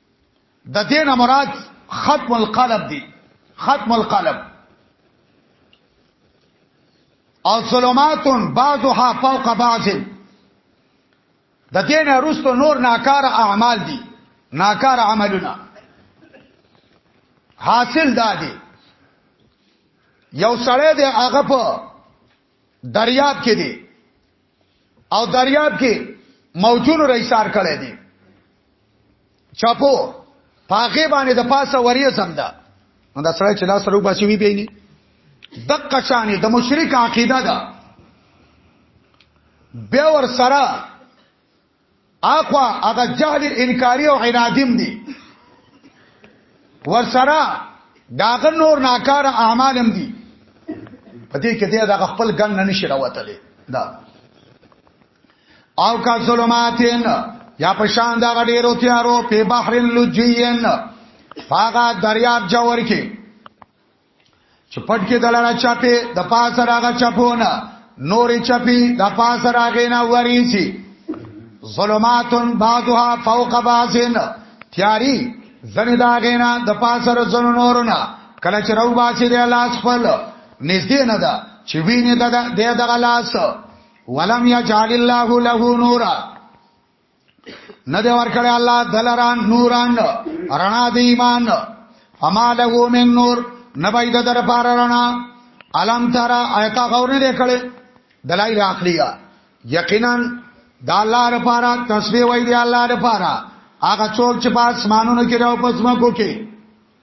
د دین مراد ختم القلب دی ختم القلب او ظلمات بعضها فوق بعض د دین رستو نور ناکار اعمال دي ناکار عملونه حاصل دادي یو سړی دی هغه په دریاب کې دی او دریاب کې موجونو رئیسار کړی دی چاپو پاغه باندې د پاسه وریه سم ده نو دا سره چې لا سره وباسي وی بیني دقه شانې د مشرک عقیده ده بیا ور سره اخوا هغه جهل انکاری او عنادیم دی ورسره داغه نور ناکار اعمالم دی پدې کې دې دغه خپل ګن نه نشي راوتلې دا او کا ظلماتین یا پشان دا غډیرو تیارو په بحر لجین فاغا دریاب جوور کې چې پټ کې دلاره چپه د پاسه راغه چپونه نورې چپی د پاسه راغې نه وریږي ظلماتن بعضها فوق بعضن تیاری زنی دا غینا د پاسه را زنو نورونه کله چې راو باسي د لاس خپل نږدې نه ده چې ویني د دغه لاس ولم یجعل الله له نورا نه دی ورکړی الله دلران نوران رڼا د ایمان فما له من نور نه باید در پار رڼا علم ترا آیت غور نه کړي دلایل عقلیه یقینا د الله لپاره تسبیح وای دی الله لپاره هغه څوک چې په اسمانونو کې راو پسما کوکي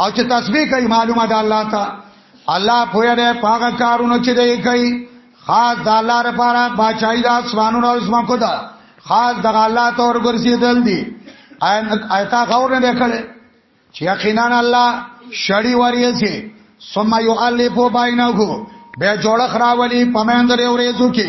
او چې تسبیح کوي معلومه ده الله ته الله پوهه ده پاګه کارونه چې دی کوي خاص د الله لپاره بچای دا اسمانونو او اسما کو ده خاص د الله ته ورګرځیدل دي آیتا غور نه کړي چې یقینا الله شړی وریه سي ثم يؤلف بينه به جوړ خراولي پمندري ورېځو کې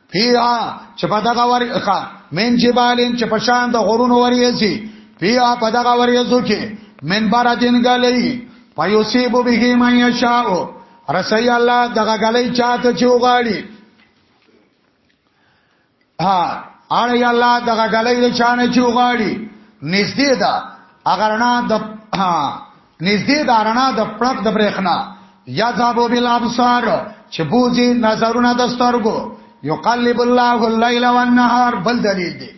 فیا چې په دغه ورخه من جبالین چې په شان د غرونو وریږي فیا په دغه وریځو کې من بارتین غلې فیصيب به من یشاء رسي الله دغه غلې چاته چې وغاړي ها اړي الله دغه غلې چانه چې وغاړي نږدې ده اگر نه د نږدې دارنا د پړق د برېخنا یا ذابو بل ابصار چې بوزي نظرونه د سترګو یقلب الله الليل والنهار بل دلیل دی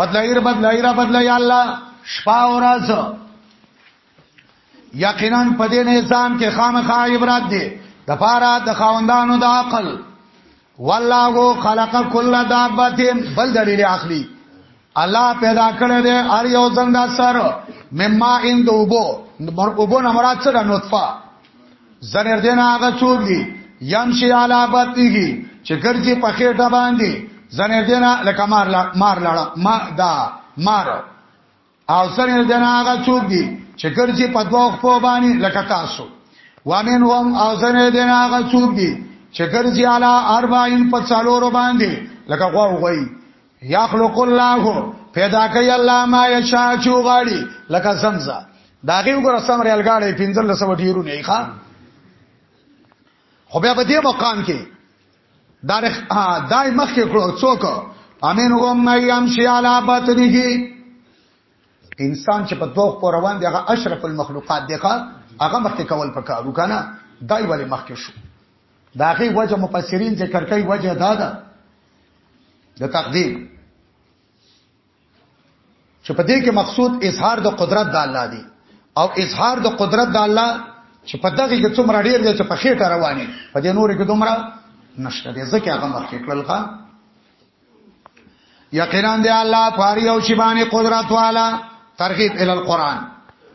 بدلایره بدلایره بدلای الله شپه او ورځ یقینا په دې نظام کې خامخا عبرت دی د پاره د خاوندانو د عقل والله خلق کل دابه بل دلیل عقلی الله پیدا کړی دی هر یو زنده سر مما ان د وبو مر وبو نه مراد څه د نطفه زنر دین هغه څوک دی یمشي علی بطنه چې ګرځي په خېټه باندې زنر دین لکه مار مار لړ ما دا مار او زنر دین هغه څوک دی چې ګرځي په دوه خپل باندې لکه تاسو وامن هم او زنر دین هغه څوک دی چې ګرځي علی اربعین په څلور باندې لکه غوا وغوي یخلق الله پیدا کوي الله ما یشا چوغاړي لکه زمزه داغه وګوره سم ریل گاډي پینځل لسو ډیرو نه ښه خو بیا په دې مقام کې دارخ دای مخ کې کړو څوک امین وګم ما یم شي علا بطنه انسان چې په دوه پر روان دی هغه اشرف المخلوقات دی هغه مخ کې کول پکارو کنه دای ولې مخ کې شو داغه وجه مفسرین ذکر کوي وجه دا ده د تقدیم چې په دې کې مقصود اظهار د قدرت د الله دی او اظهار د قدرت د الله چې په دغه کې څومره ډیر دی چې په خېټه رواني په دې نور کې دومره نشته دې ځکه هغه مخکې کړل ښا یقینا دی الله پاری او شی باندې قدرت والا ترغیب ال القران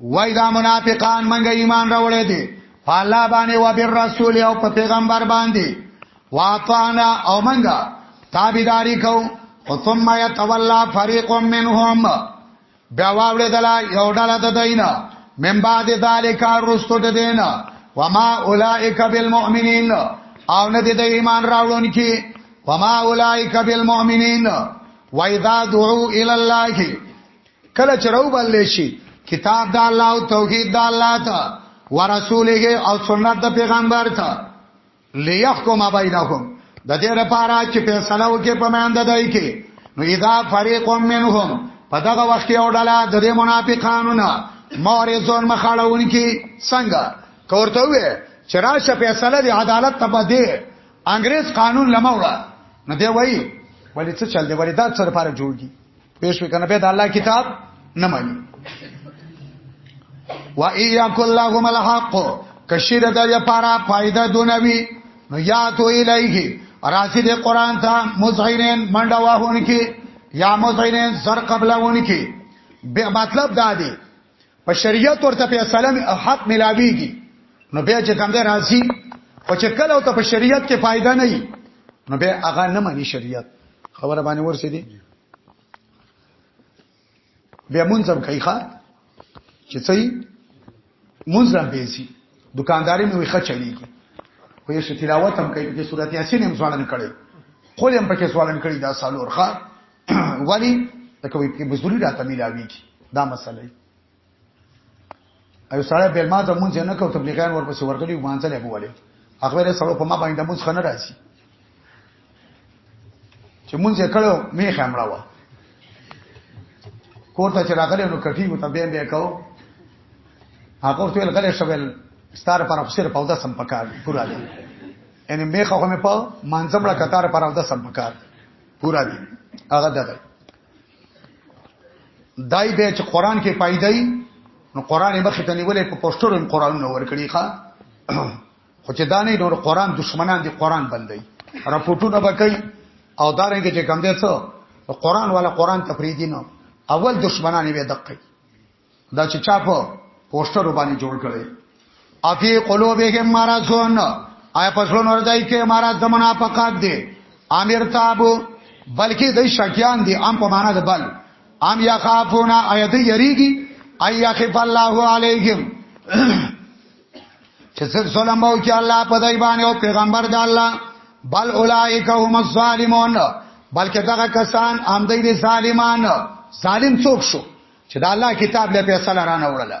وای دا منافقان منګه ایمان راوړې دي فالله باندې و بر رسول او په پیغمبر باندې واطانا او منګه تابعداري کو او ثم يتولى فريق منهم بیا واولې دلا یو ډله د دینه من بعد ذالک رستو د دینه وما اولائک بالمؤمنین او نه د ایمان راوړونکي وما اولائک بالمؤمنین واذا دعوا الى الله کله چې راو بلل شي کتاب د الله او توحید د الله ته ورسوله او سنت د پیغمبر ته ليحكم بينهم د دې لپاره چې فیصله وکړي په مند دای کې نو اذا فريق منهم په دغه وخت یو ډله د دې منافقانو نه مورزون مخاړون کې څنګه کورته وې چې راشه فیصله د عدالت ته بده انګريز قانون لموړه نو دی وایي ولې څه چل دی ولې دا څه لپاره جوړ دي پېښ وکنه به د الله کتاب نه مانی و اياک اللهم الحق کشیر د لپاره فائدہ دونوي نو یا تو الیه راسی د قران ته مزعینن منډه واهون کی یا مزعینن سر قبلون کی به مطلب دا دی په شریعت ورته په سلام حق ملاویږي نو بیا چې کوم دی راضی او چې کله ته په شریعت کې فائدہ نه وي نو بیا هغه نه مانی شریعت خبره باندې ورسې دي بیا مونږ هم کوي ښا چې څه مونږ هم پیسي دکانداري مې وخه چلیږي خو یې تلاوت هم کوي چې سورته یاسین هم ځوانن کړي خو هم پکې ځوانن کړي دا سالور ښا ولی دا کوي په مزوري راته ملاوي کی دا مسله ایو سړی بل ما ته مونږ نه کو تبلیغان ورپسې ورغلی مانځل ابو ولې اخبره سره په ما باندې مونږ خنه راځي چې مونږ یې کړو می خامړه و کور ته چې راغلی نو کټی و ته بیم بیا کو هغه ته ویل غلې شول ستاره پر افسر په ودا سم پکار پورا دي یعنی می خو مې په مانځمړه کتار پر ودا سم پکار پورا دي هغه دغه دای به چې قران کې پایدای نو قران یې مخ ته نیولې په پوسټر هم قران نو ورکړي ښا خو چې دا نه نور قران دشمنان دي قران بندي راپورټونه وکړي او دا رنګ چې کم دي څو قران والا قران تفریدي نو اول دشمنان یې دقي دا چې چا په پوسټر باندې جوړ کړي افی قلوبهم مرضون آیا پسلو نور دای کې مرض د منافقت دی امیر تابو بلکې د شکیان دي ام په معنا د بل ام یا خافونا آیا د یریږي ایا خف الله علیهم چې څه ظلم به وکړي الله په دای باندې او پیغمبر د الله بل اولائک هم الظالمون بلکې دغه کسان هم د ظالمان ظالم څوک شو چې دا الله کتاب له فیصله را نوړله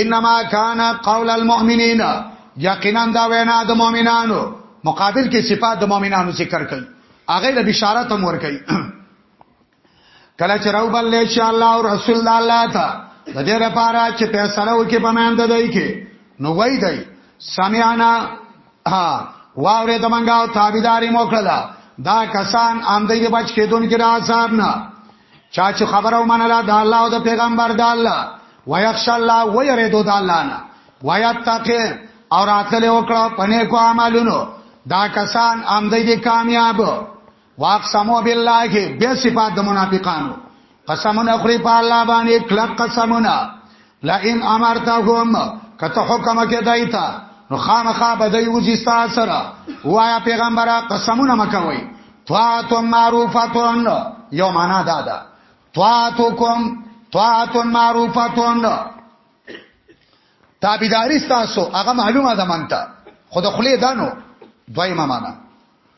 انما کان قول المؤمنین یقینا دا وینا د مؤمنانو مقابل کې صفات د مؤمنانو ذکر کړي هغه د بشارت هم ور کوي کله چې راو بل ان شاء الله او رسول الله تا د دې لپاره چې فیصله وکړي په مند دی کې نو وای دی سمعنا ها واورې دمنګاو تابعداري موکړه دا کسان آمدې بچ کېدون کې راځار نه چا چې خبره ومنله د الله او د پیغمبر د الله ويخش الله ويريدو د الله نه ويتقي او راتل وکړه پنه کو عملونو دا کسان امدې دي کامیاب واقسمو بالله کې به صفات د منافقانو قسمونه خوري په الله باندې کلک قسمونه لئن امرتهم کته حکم کې دایتا نو خامخا بدای وځي تاسو سره وایا پیغمبره قسمونه مکوي طاعت معروفتون یو معنا دا ده طاعتکم طاعت معروفتون تابعداري تاسو هغه معلومه ده مونته خود خلی دانو دویمه معنا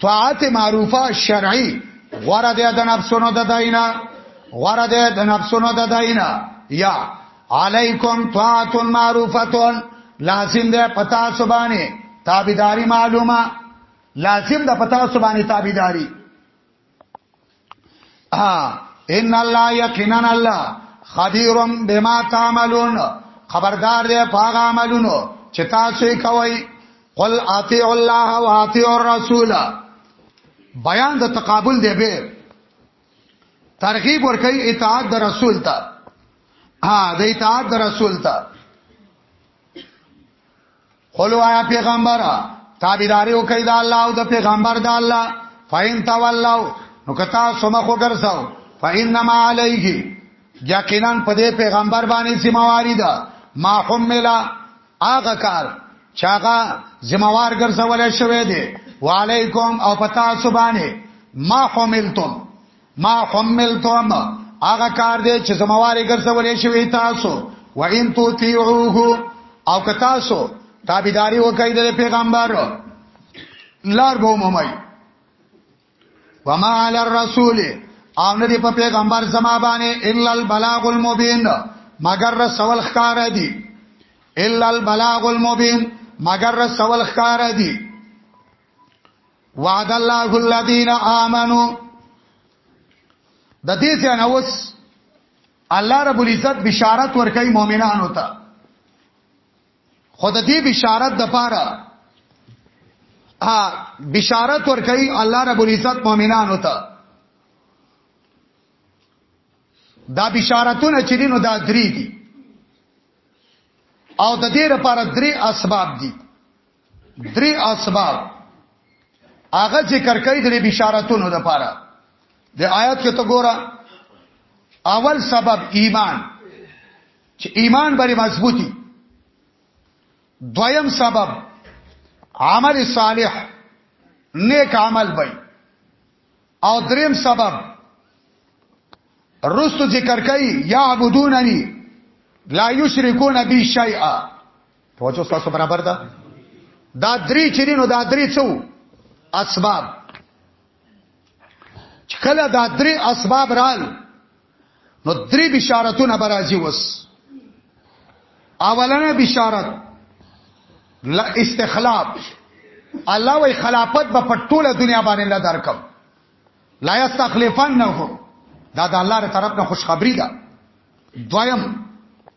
طاعت معروفه شرعي غره ده د نفسونو د داینا غره ده د نفسونو د داینا یا علیکم طاعت معروفه لازم ده پتا سبانه تابعداري معلومه لازم ده پتا سبانه تابعداري ان الله یقینا الله خبيرم بما تعملون خبردار دی پاغه عملونو چې تاسو کوي قل اطیع الله واطیع الرسول بیان د تقابل دی به ترغیب ورکړي اطاعت د رسول ته ها د اطاعت د رسول ته قلو آیا پیغمبر تابیداری او کئی دا اللہ او دا پیغمبر دا اللہ فین تولاو نو کتا سمخو گرسو فینما علیه یقینا په دې پیغمبر باندې ذمہواری ده ما حملا هغه کار چاغه ذمہوار ګرځول شوی دی وعلیکم او پتا سبانه ما حملتم ما حملتم هغه کار دی چې زمواري ګرځولې شوی تاسو و ان تطيعوه او که تاسو تابعداري وکړئ د پیغمبر لار به مومي وما على الرسول او نه دی په پیغمبر زما باندې الا البلاغ المبين مگر رسول خکار دی الا البلاغ المبين مگر رسول خکار دی وعد الله الذين امنوا د دې څخه اوس الله رب العزت بشارت ورکړي مؤمنانو ته خود دې بشارت د پاره ها بشارت ورکړي الله رب العزت مؤمنانو ته دا بشارتونه چې دینو دا درې دي او د دې لپاره درې اسباب دي درې اسباب هغه ذکر کوي د بشارتونو لپاره د آیات کې ته ګوره اول سبب ایمان چې ایمان باندې مضبوطی دویم سبب عمل صالح نیک عمل بې او دریم سبب رستو ذکر کوي یعبدوننی لا یشرکون بی شیئا توجه تاسو برابر ده دا درې چرینو دا درې څو اسباب چې کله دا درې اسباب رال نو درې بشارتونه برازي وس اولنه بشارت لا استخلاف الله وی خلافت به په ټوله دنیا باندې لا درکم لا یستخلفنه دا د الله تر طرف نه خوشخبری ده دویم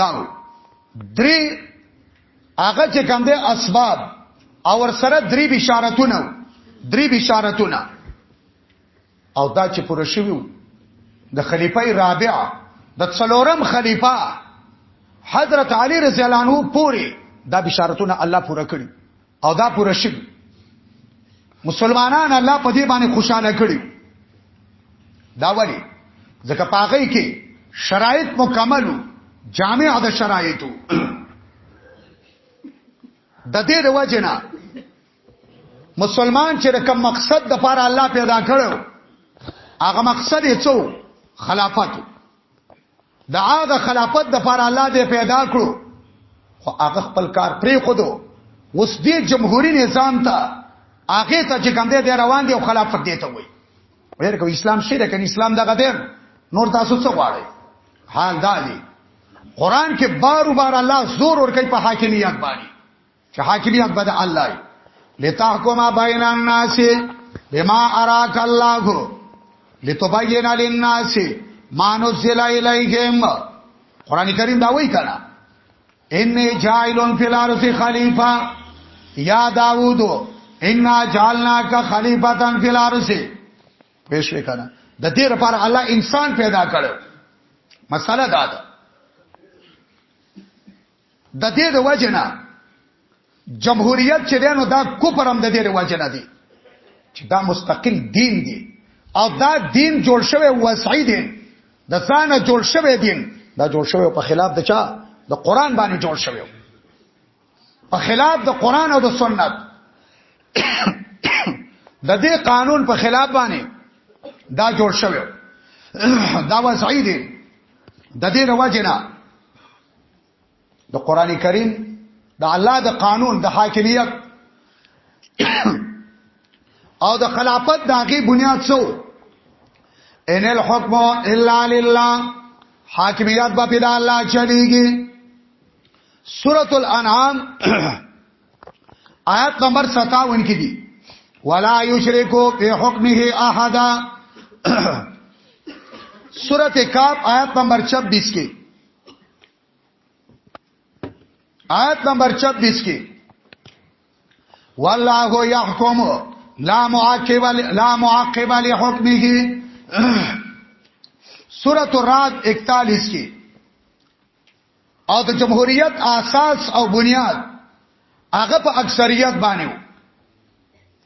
دا درې هغه چې کوم دي اسباب او ور سره درې بشارتونه درې بشارتونه او دا چې پوره شویو د خلیفہ رابع د څلورم خلیفہ حضرت علی رضی الله عنه پوری دا بشارتونه الله پوره کړی او دا پوره شي مسلمانان الله په دې باندې خوشاله کړي دا وړي ځکه پاغې کې شرایط مکمل جامع د شرایطو د دې د وجنه مسلمان چې کوم مقصد د پاره الله پیدا کړو هغه مقصد یې څو خلافت د هغه خلافت د پاره الله دې پیدا کړو خو هغه خپل کار پرې خودو اوس دې جمهوریت نظام ته هغه ته چې کوم دې روان دي او خلافت دې ته وایي ویل کوي اسلام شي کنه اسلام دغه دی نور تاسو څه غواړئ حال دا دی قران کې بار بار الله زور ور کوي په حاکمیت باندې چې حاکمیت بد الله ای لتحکم بین الناس بما اراک الله لتبین للناس ما نزل الیهم قران کریم دا وایي کړه ان جائلون فی الارض خلیفہ یا داوود ان جعلناک خلیفتا فی الارض پېښ وکړه د دې لپاره الله انسان پیدا کړو مسله دا ده د دې د وجنه جمهوریت چې دینو دا کوپر هم د دې د وجنه دی چې دا مستقل دین دی او دا دین جوړ شوی وسعی دی د ځانه جوړ شوی دین دا جوړ شوی په خلاف د چا د قران باندې جوړ شوی په خلاف د قران او د سنت د دې قانون په خلاف باندې دا جوړ شوی دا وسعی دی د دې رواجنه د قران کریم د الله د قانون د حاکمیت او د خلافت داغي بنیاد څو ان الحكم الا لله حاکمیت به پیدا الله چلیږي سورۃ الانعام آیت نمبر 57 کې دي ولا یشرکو فی حکمه احد سورۃ کاف آیت نمبر 26 کې آیت نمبر 26 کې والله يحكم لا معقب لا معقب لحكمه سورۃ الرعد 41 کې او د جمهوریت اساس او بنیاد هغه په اکثریت باندې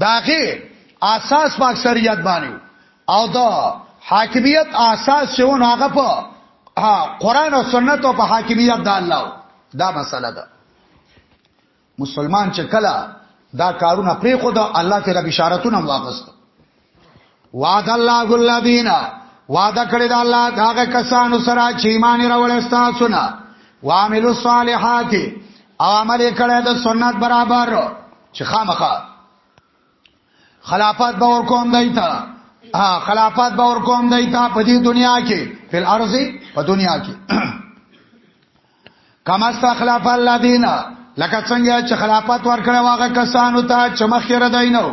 داغه اساس په اکثریت باندې او دا حاکمیت اساس شون هغه په قران او سنت او په حاکمیت د الله دا مسله ده مسلمان چې کله دا کارونه پرې خو دا الله تعالی بشارتونه واغست وعد الله الذين وعده کړی دا الله هغه کسانو سره چې ایمان راوړل تاسو نه وعملوا الصالحات او عمل کړی د سنت برابر چې خامخا خلافت به ور کوم دایته ها خلافت به ور کوم دایته په دې دنیا کې فل ارض په دنیا کې کما استخلاف الذين لکه څنګه چې خلافت ورکړ واغه کسانو ته چې مخیر دینو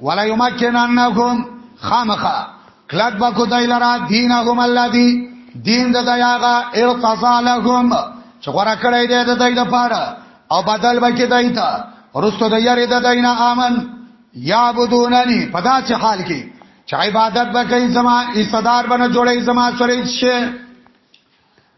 ولا یمکننهم خامخه کلک با کو دای لرا دینهم الذی دین د دایغه ارتضا لهم چې غره کړی دی د دای د پاره او بدل بکې دای ته ورستو د یری د دینه امن یعبدوننی پدا چې حال کې چې عبادت بکې زما ایصدار بنه جوړې زما سره شي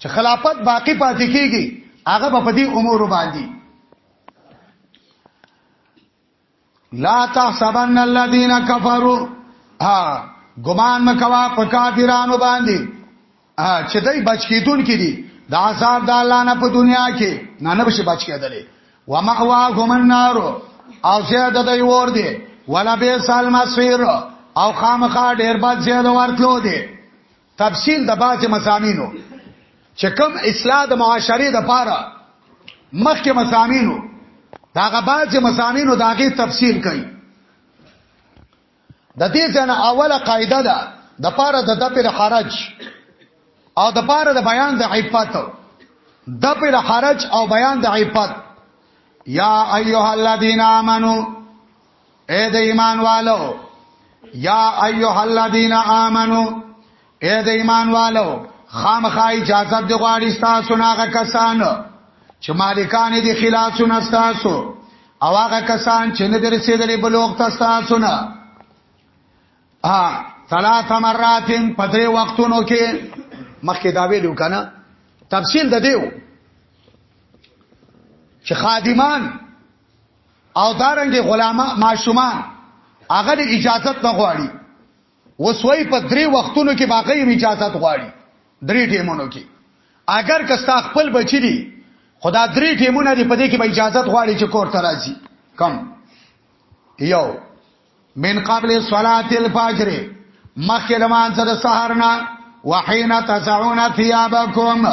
چې خلافت باقی پاتې کیږي هغه به په دې امور باندې لا تحسبن الذين كفروا ها ګمان مکوا په کافرانو باندې چې دای بچ کیدون کې دي د عذاب د الله نه په دنیا کې نه نه بشي بچ کېدلې و مأواهم النار او زیاد د یور دی ولا به سال مسیر او خامخا ډیر بد زیاد ورتلو دی تفصیل د باج مزامینو چې کوم اصلاح د معاشري د پاره مخکې مزامینو دا غباج مزامینو داغه تفصیل کوي د دې ځنه اوله قاعده ده د پاره د دپر حرج او د پاره د بیان د عفت دپر حرج او بیان د عفت یا ایها الذین آمنو اے د ایمان والو یا ایها الذین آمنو اے د ایمان والو خامخا اجازه د غواړي تاسو ناغه کسان چې مالکان دي خلاصون تاسو او هغه کسان چې نه درسېدلې بلوغ تاسو نه ها ثلاث مرات پدری وختونو کې مخکې دا ویلو کنه تفصیل د دیو چې خادمان او دارنګ غلامه ماشومان هغه د اجازه نه غواړي وسوي په درې وختونو کې باقي اجازه غواړي درې ټیمونو کې اگر که ستا خپل بچی دی خدا درې ټیمونه دی په دې کې به اجازه غواړي چې کور ته راځي کم یو من قبل صلاه الفجر مخکې د مانځه د سحر نه وحين تزعون ثيابكم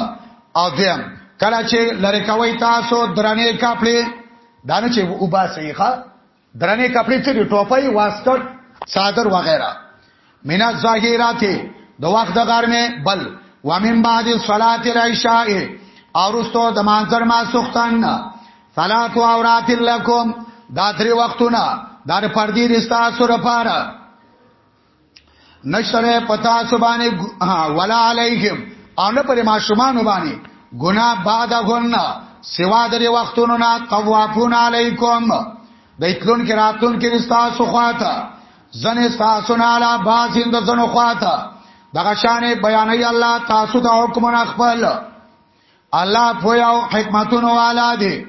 او دیم کله چې لری کوي تاسو درنې کپڑے دانه چې وباسي ښا درنې کپڑے چې ټوپۍ واسکټ صادر وغیرہ من الظاهرات د وخت د غرمه بل ومن بعد صلات العشاء اورستو د مانځر ما سختن صلات اورات لکم دا درې وختونه دار پردي رستا سور پار نشره پتا سبانه ولا علیکم او نه پر ما شومان باندې ګنا بعد غن سوا درې وختونو نه طوافون علیکم د اتلون کې راتلون کې رستا سو خواته زن استاسو نه علا بازین د زنو خواته دغه شان بیانې الله تاسو ته حکمونه خپل الله پویا او حکمتونو والا دی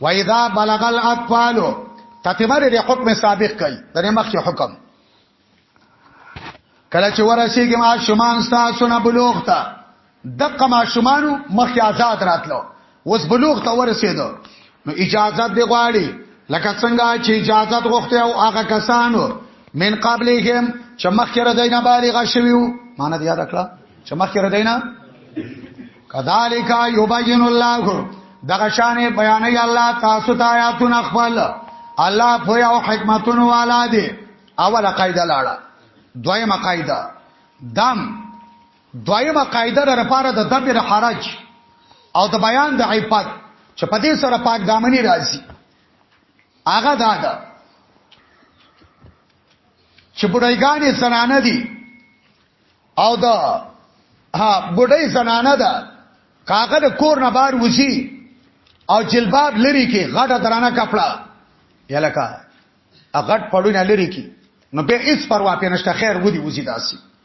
و اذا بلغ الاطفال تتمر د حکم سابق کوي د مخکې حکم کله چې ورسیږي ما شومان تاسو نه بلوغ ته دغه ماشومانو مخ آزاد راتلو وس بلوغ ته ورسېدو نو اجازه دی غواړي لکه څنګه چې اجازه غوښته او هغه کسانو من قبلهم چې مخکره دینه بالغ شویو معنی دی یاد کړه چې مخکره دینه کذالک یبین الله دغه شان بیانې الله تاسو ته آیاتونه خپل الله په یو حکمتون والا دی اوله قاعده لاړه دویمه قاعده دم دویمه قاعده د لپاره د دفع د حرج او د بیان د عفت چې په دې سره پاک دامنی راځي هغه دا ده چې بډایګانې زنانه دي او دا ها بډای زنانه ده کاغه د کور نه بار وسی او جلباب لري کې غټه درانه کپڑا یلکا غټ پړونه لري کې نو به هیڅ پروا پې نشته خیر ودی وسی داسي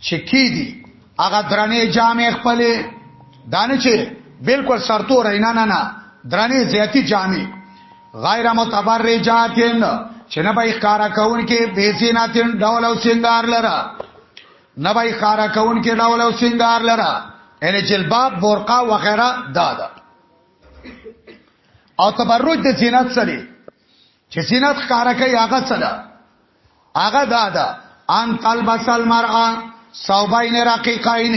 چې کی دي هغه درنې جامې خپلې دانه چې بالکل سرتور نه نه نه درنې زیاتی جامې غیر متبرجاتین چې نه به ښکارا کون کې بے زیناتین ډول او سنگار لره نه به ښکارا کون کې ډول او سنگار لره ان جلباب برقا وغیرہ دادا او تبرج د زینت سره چې زینت ښکارا کوي هغه څه ده هغه دا ده ان تلبس المرأه صوبین رقیقین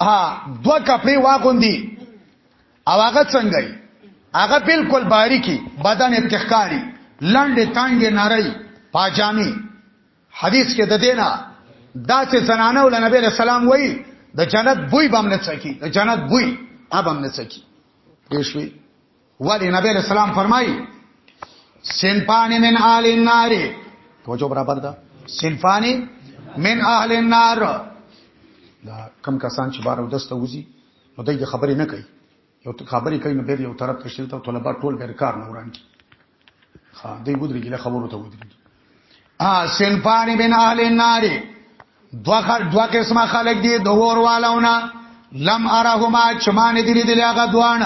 ها دو کپڑے واغوندي او هغه څنګه یې هغه بالکل باریکی بدن اتخکاری لنډه تانګه نری پاجامي حدیث کې د دینا دا چې زنانه ول نبی له سلام وای د جنت بوی بم نه څکی د جنت بوی ابم نه څکی پېښوي ولی نبی علیہ السلام فرمای سنفانی من آل النار توجه برابر ده سنفانی من اهل النار دا کم کسان چې بار ودسته وزي نو دغه خبرې نه کوي یو خبرې کوي نو بیر یو طرف ته شیل ته طلبه ټول بیر کار نه وران کی ها دې ودرېږي له خبرو ته ودرېږي ا سنفانی من اهل النار دوا خل دوا قسمه خلق دي د ور والونه لم ارهما چمان دي دي لغه دوان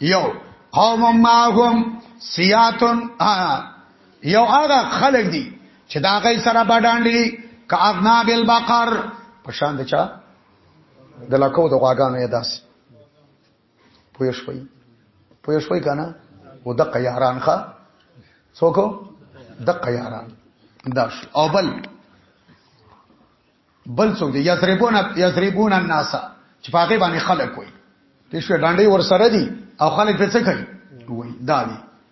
یو قوم ماهم سیاتن یو هغه خلق دي چې دا غي سره بډانډي ک اغنا بالبقر پشان دچا د لکو د غواګانو یې داس پوه شوي پوه شوي کنه و د قیاران ښا څوک د قیاران دا شو او بل بل څوک دی یضربون یضربون الناس چې پاګې باندې خلک وي د شو ډانډې ور سره دي او خلک په څه کوي وای دا دي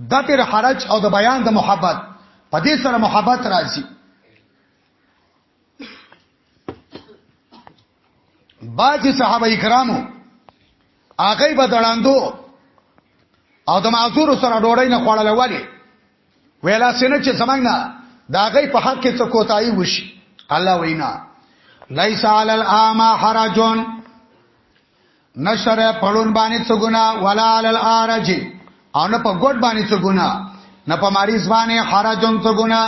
دفع الحرج او د بیان د محبت په دې سره محبت راځي بعضی صحابه کرامو هغه به دړاندو او د معذور سره ډوړی نه خوړل ولی ویلا سینه چې زمنګ نه دا غي په حق کې څه کوتای وشي الله وینا ليس على الاما حرج نشر پړون باندې څه ګنا ولا علی الارج او نه په ګډ باندې څه ګنا نه په مریض باندې حرجون څه ګنا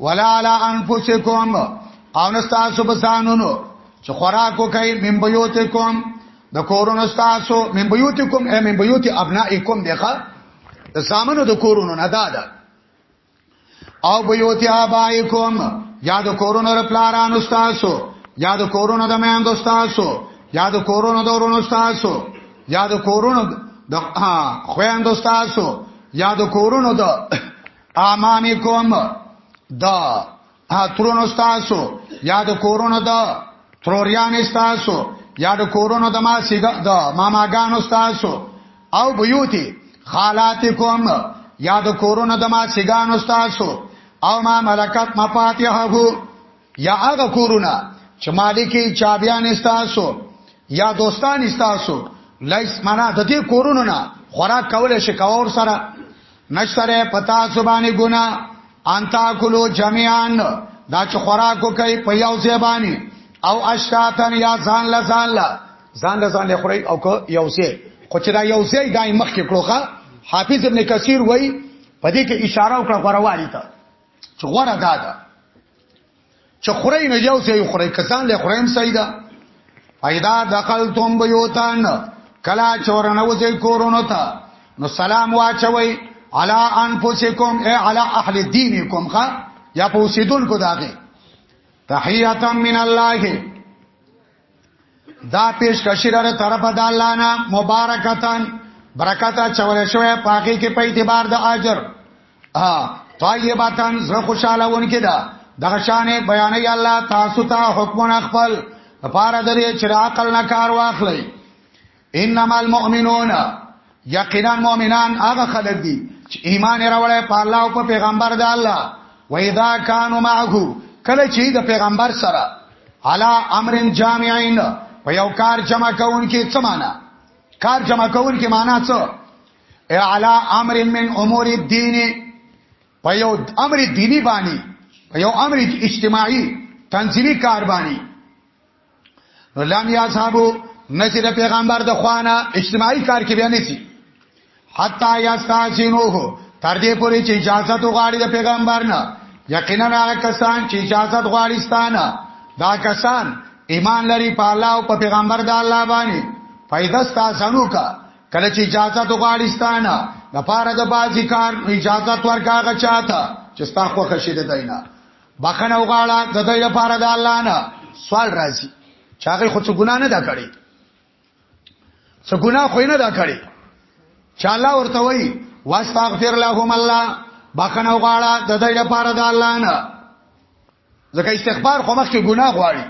ولا علی انفسکم او نه تاسو په ځانونو چې خوراک وکړي من بیوتکم د کورونو تاسو من بیوتکم ای من بیوت ابنائکم دغه د سامنو د کورونو نه دادا او بیوتی آبائیکم یا د کورونو د پلارانو تاسو یا د کورونو د میاندو تاسو یا د کورونو د ورونو تاسو یا د کورونو د خویندو تاسو یا د کورونو د امامیکم د ا ترونو تاسو یا د کورونو د تروریان تاسو یا د کورونو د ما سیګه د ماماګانو تاسو او بیوتی خالاتکم یا د کورونو د ما سیګانو تاسو او ما ملکت مفاتيحه یا هغه کورونه چې مالکی چابیان تاسو یا دوستان تاسو لایس معنا د دې کورونو نه خوراک کول شي کاور سره نشتره پتا سبانی ګنا انتا کلو جميعان دا چې خوراکو کوي په یو ځای باندې او اشتاتن یا ځان لا ځان لا ځان لا ځان لخري او کو یو ځای خو چې دا یو ځای دای مخ کې کړوخه حافظ ابن کثیر وای په دې کې اشاره وکړه غوروالي ته چې غوره دادا چې خوري نه یو ځای خوري کسان له خوریم سیدا پیدا دخلتم بیوتان کلا چورنه وځي کورونو ته نو سلام واچوي علا انفسکم ای علا اهل دینکم ښا یا په اوسیدونکو داغه تحیتا من الله دا پیش کشی را طرف د الله نه مبارکتان برکت چول شوی پاکی کې په اعتبار د اجر ها طیباتن زه خوشاله ونکې دا دغه شانې بیانې الله تاسو ته حکمونه خپل لپاره د دې چې عقل نه کار واخلئ انما المؤمنون یقینا مؤمنان هغه خلک دي چې ایمان راوړی په الله او په پیغمبر د الله و اذا كانوا معه کله چې د پیغمبر سره علا امر جامعین په یو کار جمع کون کې څه معنا کار جمع کون کې معنا څه اعلا امر من امور الدین په یو امر دینی باندې په یو امر اجتماعي تنظیمی کار باندې نو لم یا صاحبو نسی د پیغمبر د خوانه اجتماعي کار کې بیا نسی حتا یستاسینوه تر دې پورې چې اجازه تو غاړي د پیغمبر نه یقینا هغه کسان چې اجازه غواړي ستانه دا کسان ایمان لري په الله او په پیغمبر د الله باندې فائدہ ستاسو کا کله چې اجازه تو غواړي ستانه د پاره د بازی کار اجازه ورکاغه چاته چې ستا خو خشیده دینه بخنه وغواړه د دوی لپاره د الله نه سوال راځي چې هغه خو څه ګناه نه دا کړی څه ګناه خو نه دا کړی چې الله ورته وایي واستغفر لهم الله بخنه وغواړه د دوی لپاره د الله نه ځکه استغفار خو مخکې ګناه غواړي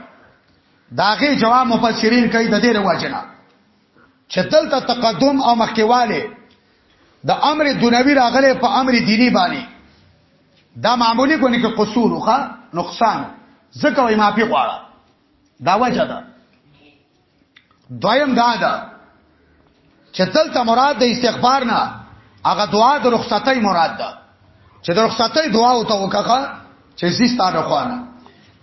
داغه جواب مفسرین کوي د دې رواجنه چې دلته تقدم او مخکیواله د امر دنیوي راغله په امر دینی باندې دا معمولی کونه کې قصور وخا نقصان زکه وای معافي غواړه دا وجه ده دویم دا ده چې دلته مراد د استغفار نه هغه دعا د رخصتۍ مراد ده چې د رخصتۍ دعا او توکه چې زی ستاره خوانه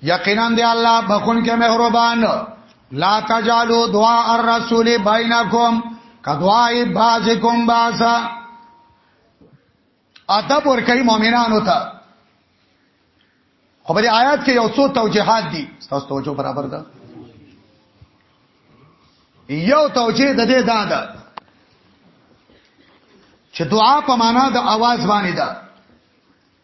یقینا دی الله بخون کې مهربان لا تجالو دعا الرسول بینکم کدوای بازکم باسا ادب ور کوي مؤمنانو ته خو په دې آیات کې یو څو توجيهات دي تاسو توجه برابر ده یو توجيه د دې دا ده چې دعا په معنا د आवाज باندې ده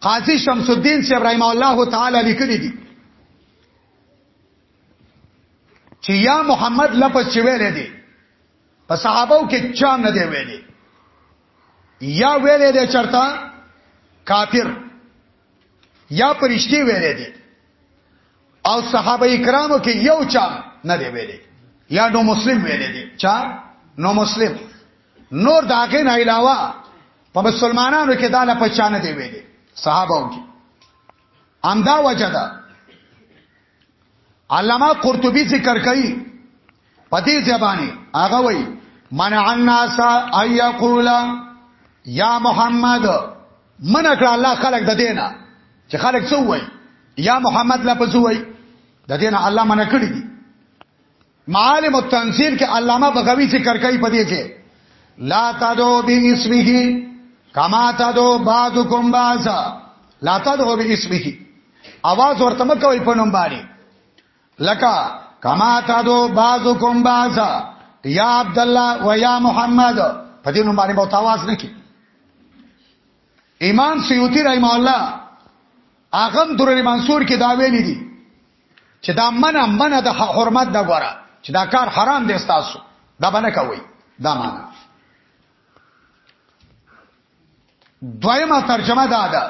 قاضي شمس الدین سی ابراهیم الله تعالی لیکلی دي چې یا محمد لفظ چې ویل دي په صحابه کې چا نه دی ویلي یا ویلې دې چرتا کافر یا پرشتي ویلې دي او صحابه کرامو کې یو چا نه دی ویلې یا نو مسلم ویلې دي چا نو مسلم نور داغه نه علاوه په مسلمانانو کې دا نه پچانه دی ویلي صحابه وو امدا وجه ده علامه قرطبي ذکر کوي په دې ځبانه هغه وایي منع الناس ان يقول یا محمد من کړه الله خلق د دینه چې خلق څه وای یا محمد لپس وای د دینه الله من کړی دي معالم التنزیل کې علامه بغوی ذکر کوي په دې کې لا تدو باسمه کما تدو بعضکم بعض لا تدو باسمه आवाज ورته مکوې په نوم باندې لکه کما تدو بعضکم بعض یا عبد الله و یا محمد په دې نوم باندې مو تاواز نه کی امام سیوطی رحم الله اغم درر منصور کې دا ویلي دي چې دا منع منع د حرمت دا غره چې دا کار حرام دی تاسو دا باندې کوي دا معنا دویمه ترجمه دا ده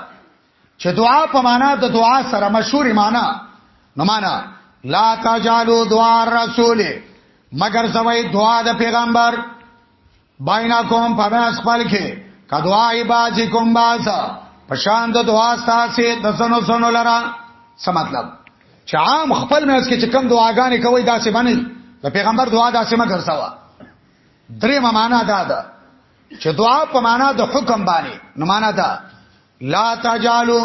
چې دعا په معنا د دعا سره مشهور معنا نو معنا لا تجالو دعا رسول مگر زوی دعا د پیغمبر بینکم پمنس خپل کې کدوا عبادکم باز پشان د دعا ساسه د سنو سنو لرا څه مطلب چې عام خپل مې اس کې چې کم دعاګانې کوي داسې باندې د پیغمبر دعا داسې ما ګرځاوه درې معنا دا ده چې دعا په معنا د حکم باندې نو معنا دا لا تجالو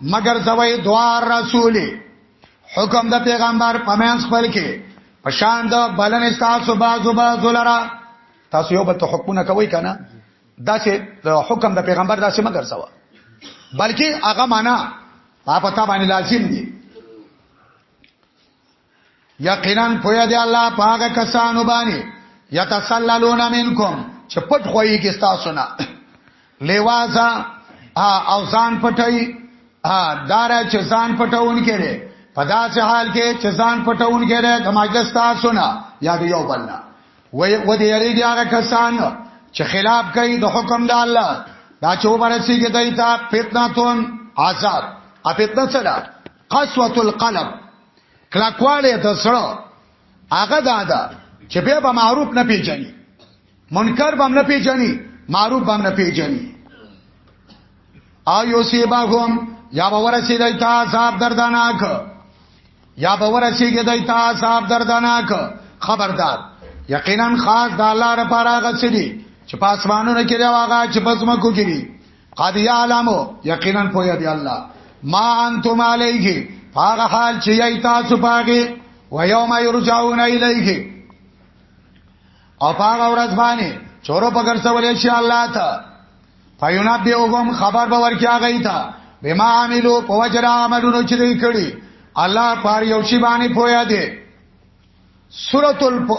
مگر زوی دوار رسول حکم د پیغمبر پمن خپل کې پشان د بلن استاسو بازو بازو لرا تاسو یو بل ته حکمونه کوي کنه دا چې د حکم د پیغمبر داسې مگر سوا بلکې هغه معنا په پتا باندې لازم دي یقینا پویا دی الله پاګه کسانو باندې یتسللون منکم چې پټ خوې کې تاسو نه لیوازا او ځان پټي دارا چې ځان پټون کړي په داسې حال کې چې ځان پټون کړي د مجلس تاسو نه یا یو بل نه وې و دې یری دی هغه کسان چې خلاف کوي د حکم د الله دا چې وبرسي کې دای ته فتنه تون عذاب ا فتنه سره قسوه القلب کلکواله د سره هغه دا ده چې به به معروف نه پیژني منکر به نه پیژني معروف به نه پیژني آیو سیبا هم یا به ورسې دای تا صاحب دردناک یا به ورسې کې دای تا صاحب دردناک خبردار یقینا خاص د الله لپاره غسدي چې پاسمانونو کې راغا چې پزما کو کې قد يعلم یقینا پوهه دی الله ما انتم علیه هغه حال چې یی تاسو پاګه و یوم یرجعون الیه او هغه ورځ باندې چورو پکړ سوالې شي الله ته فینبئهم خبر به ورکیا غی تا بما عملو په وجر عملونو چې دوی کړی الله پاره یو شی باندې پویا دی سورۃ الف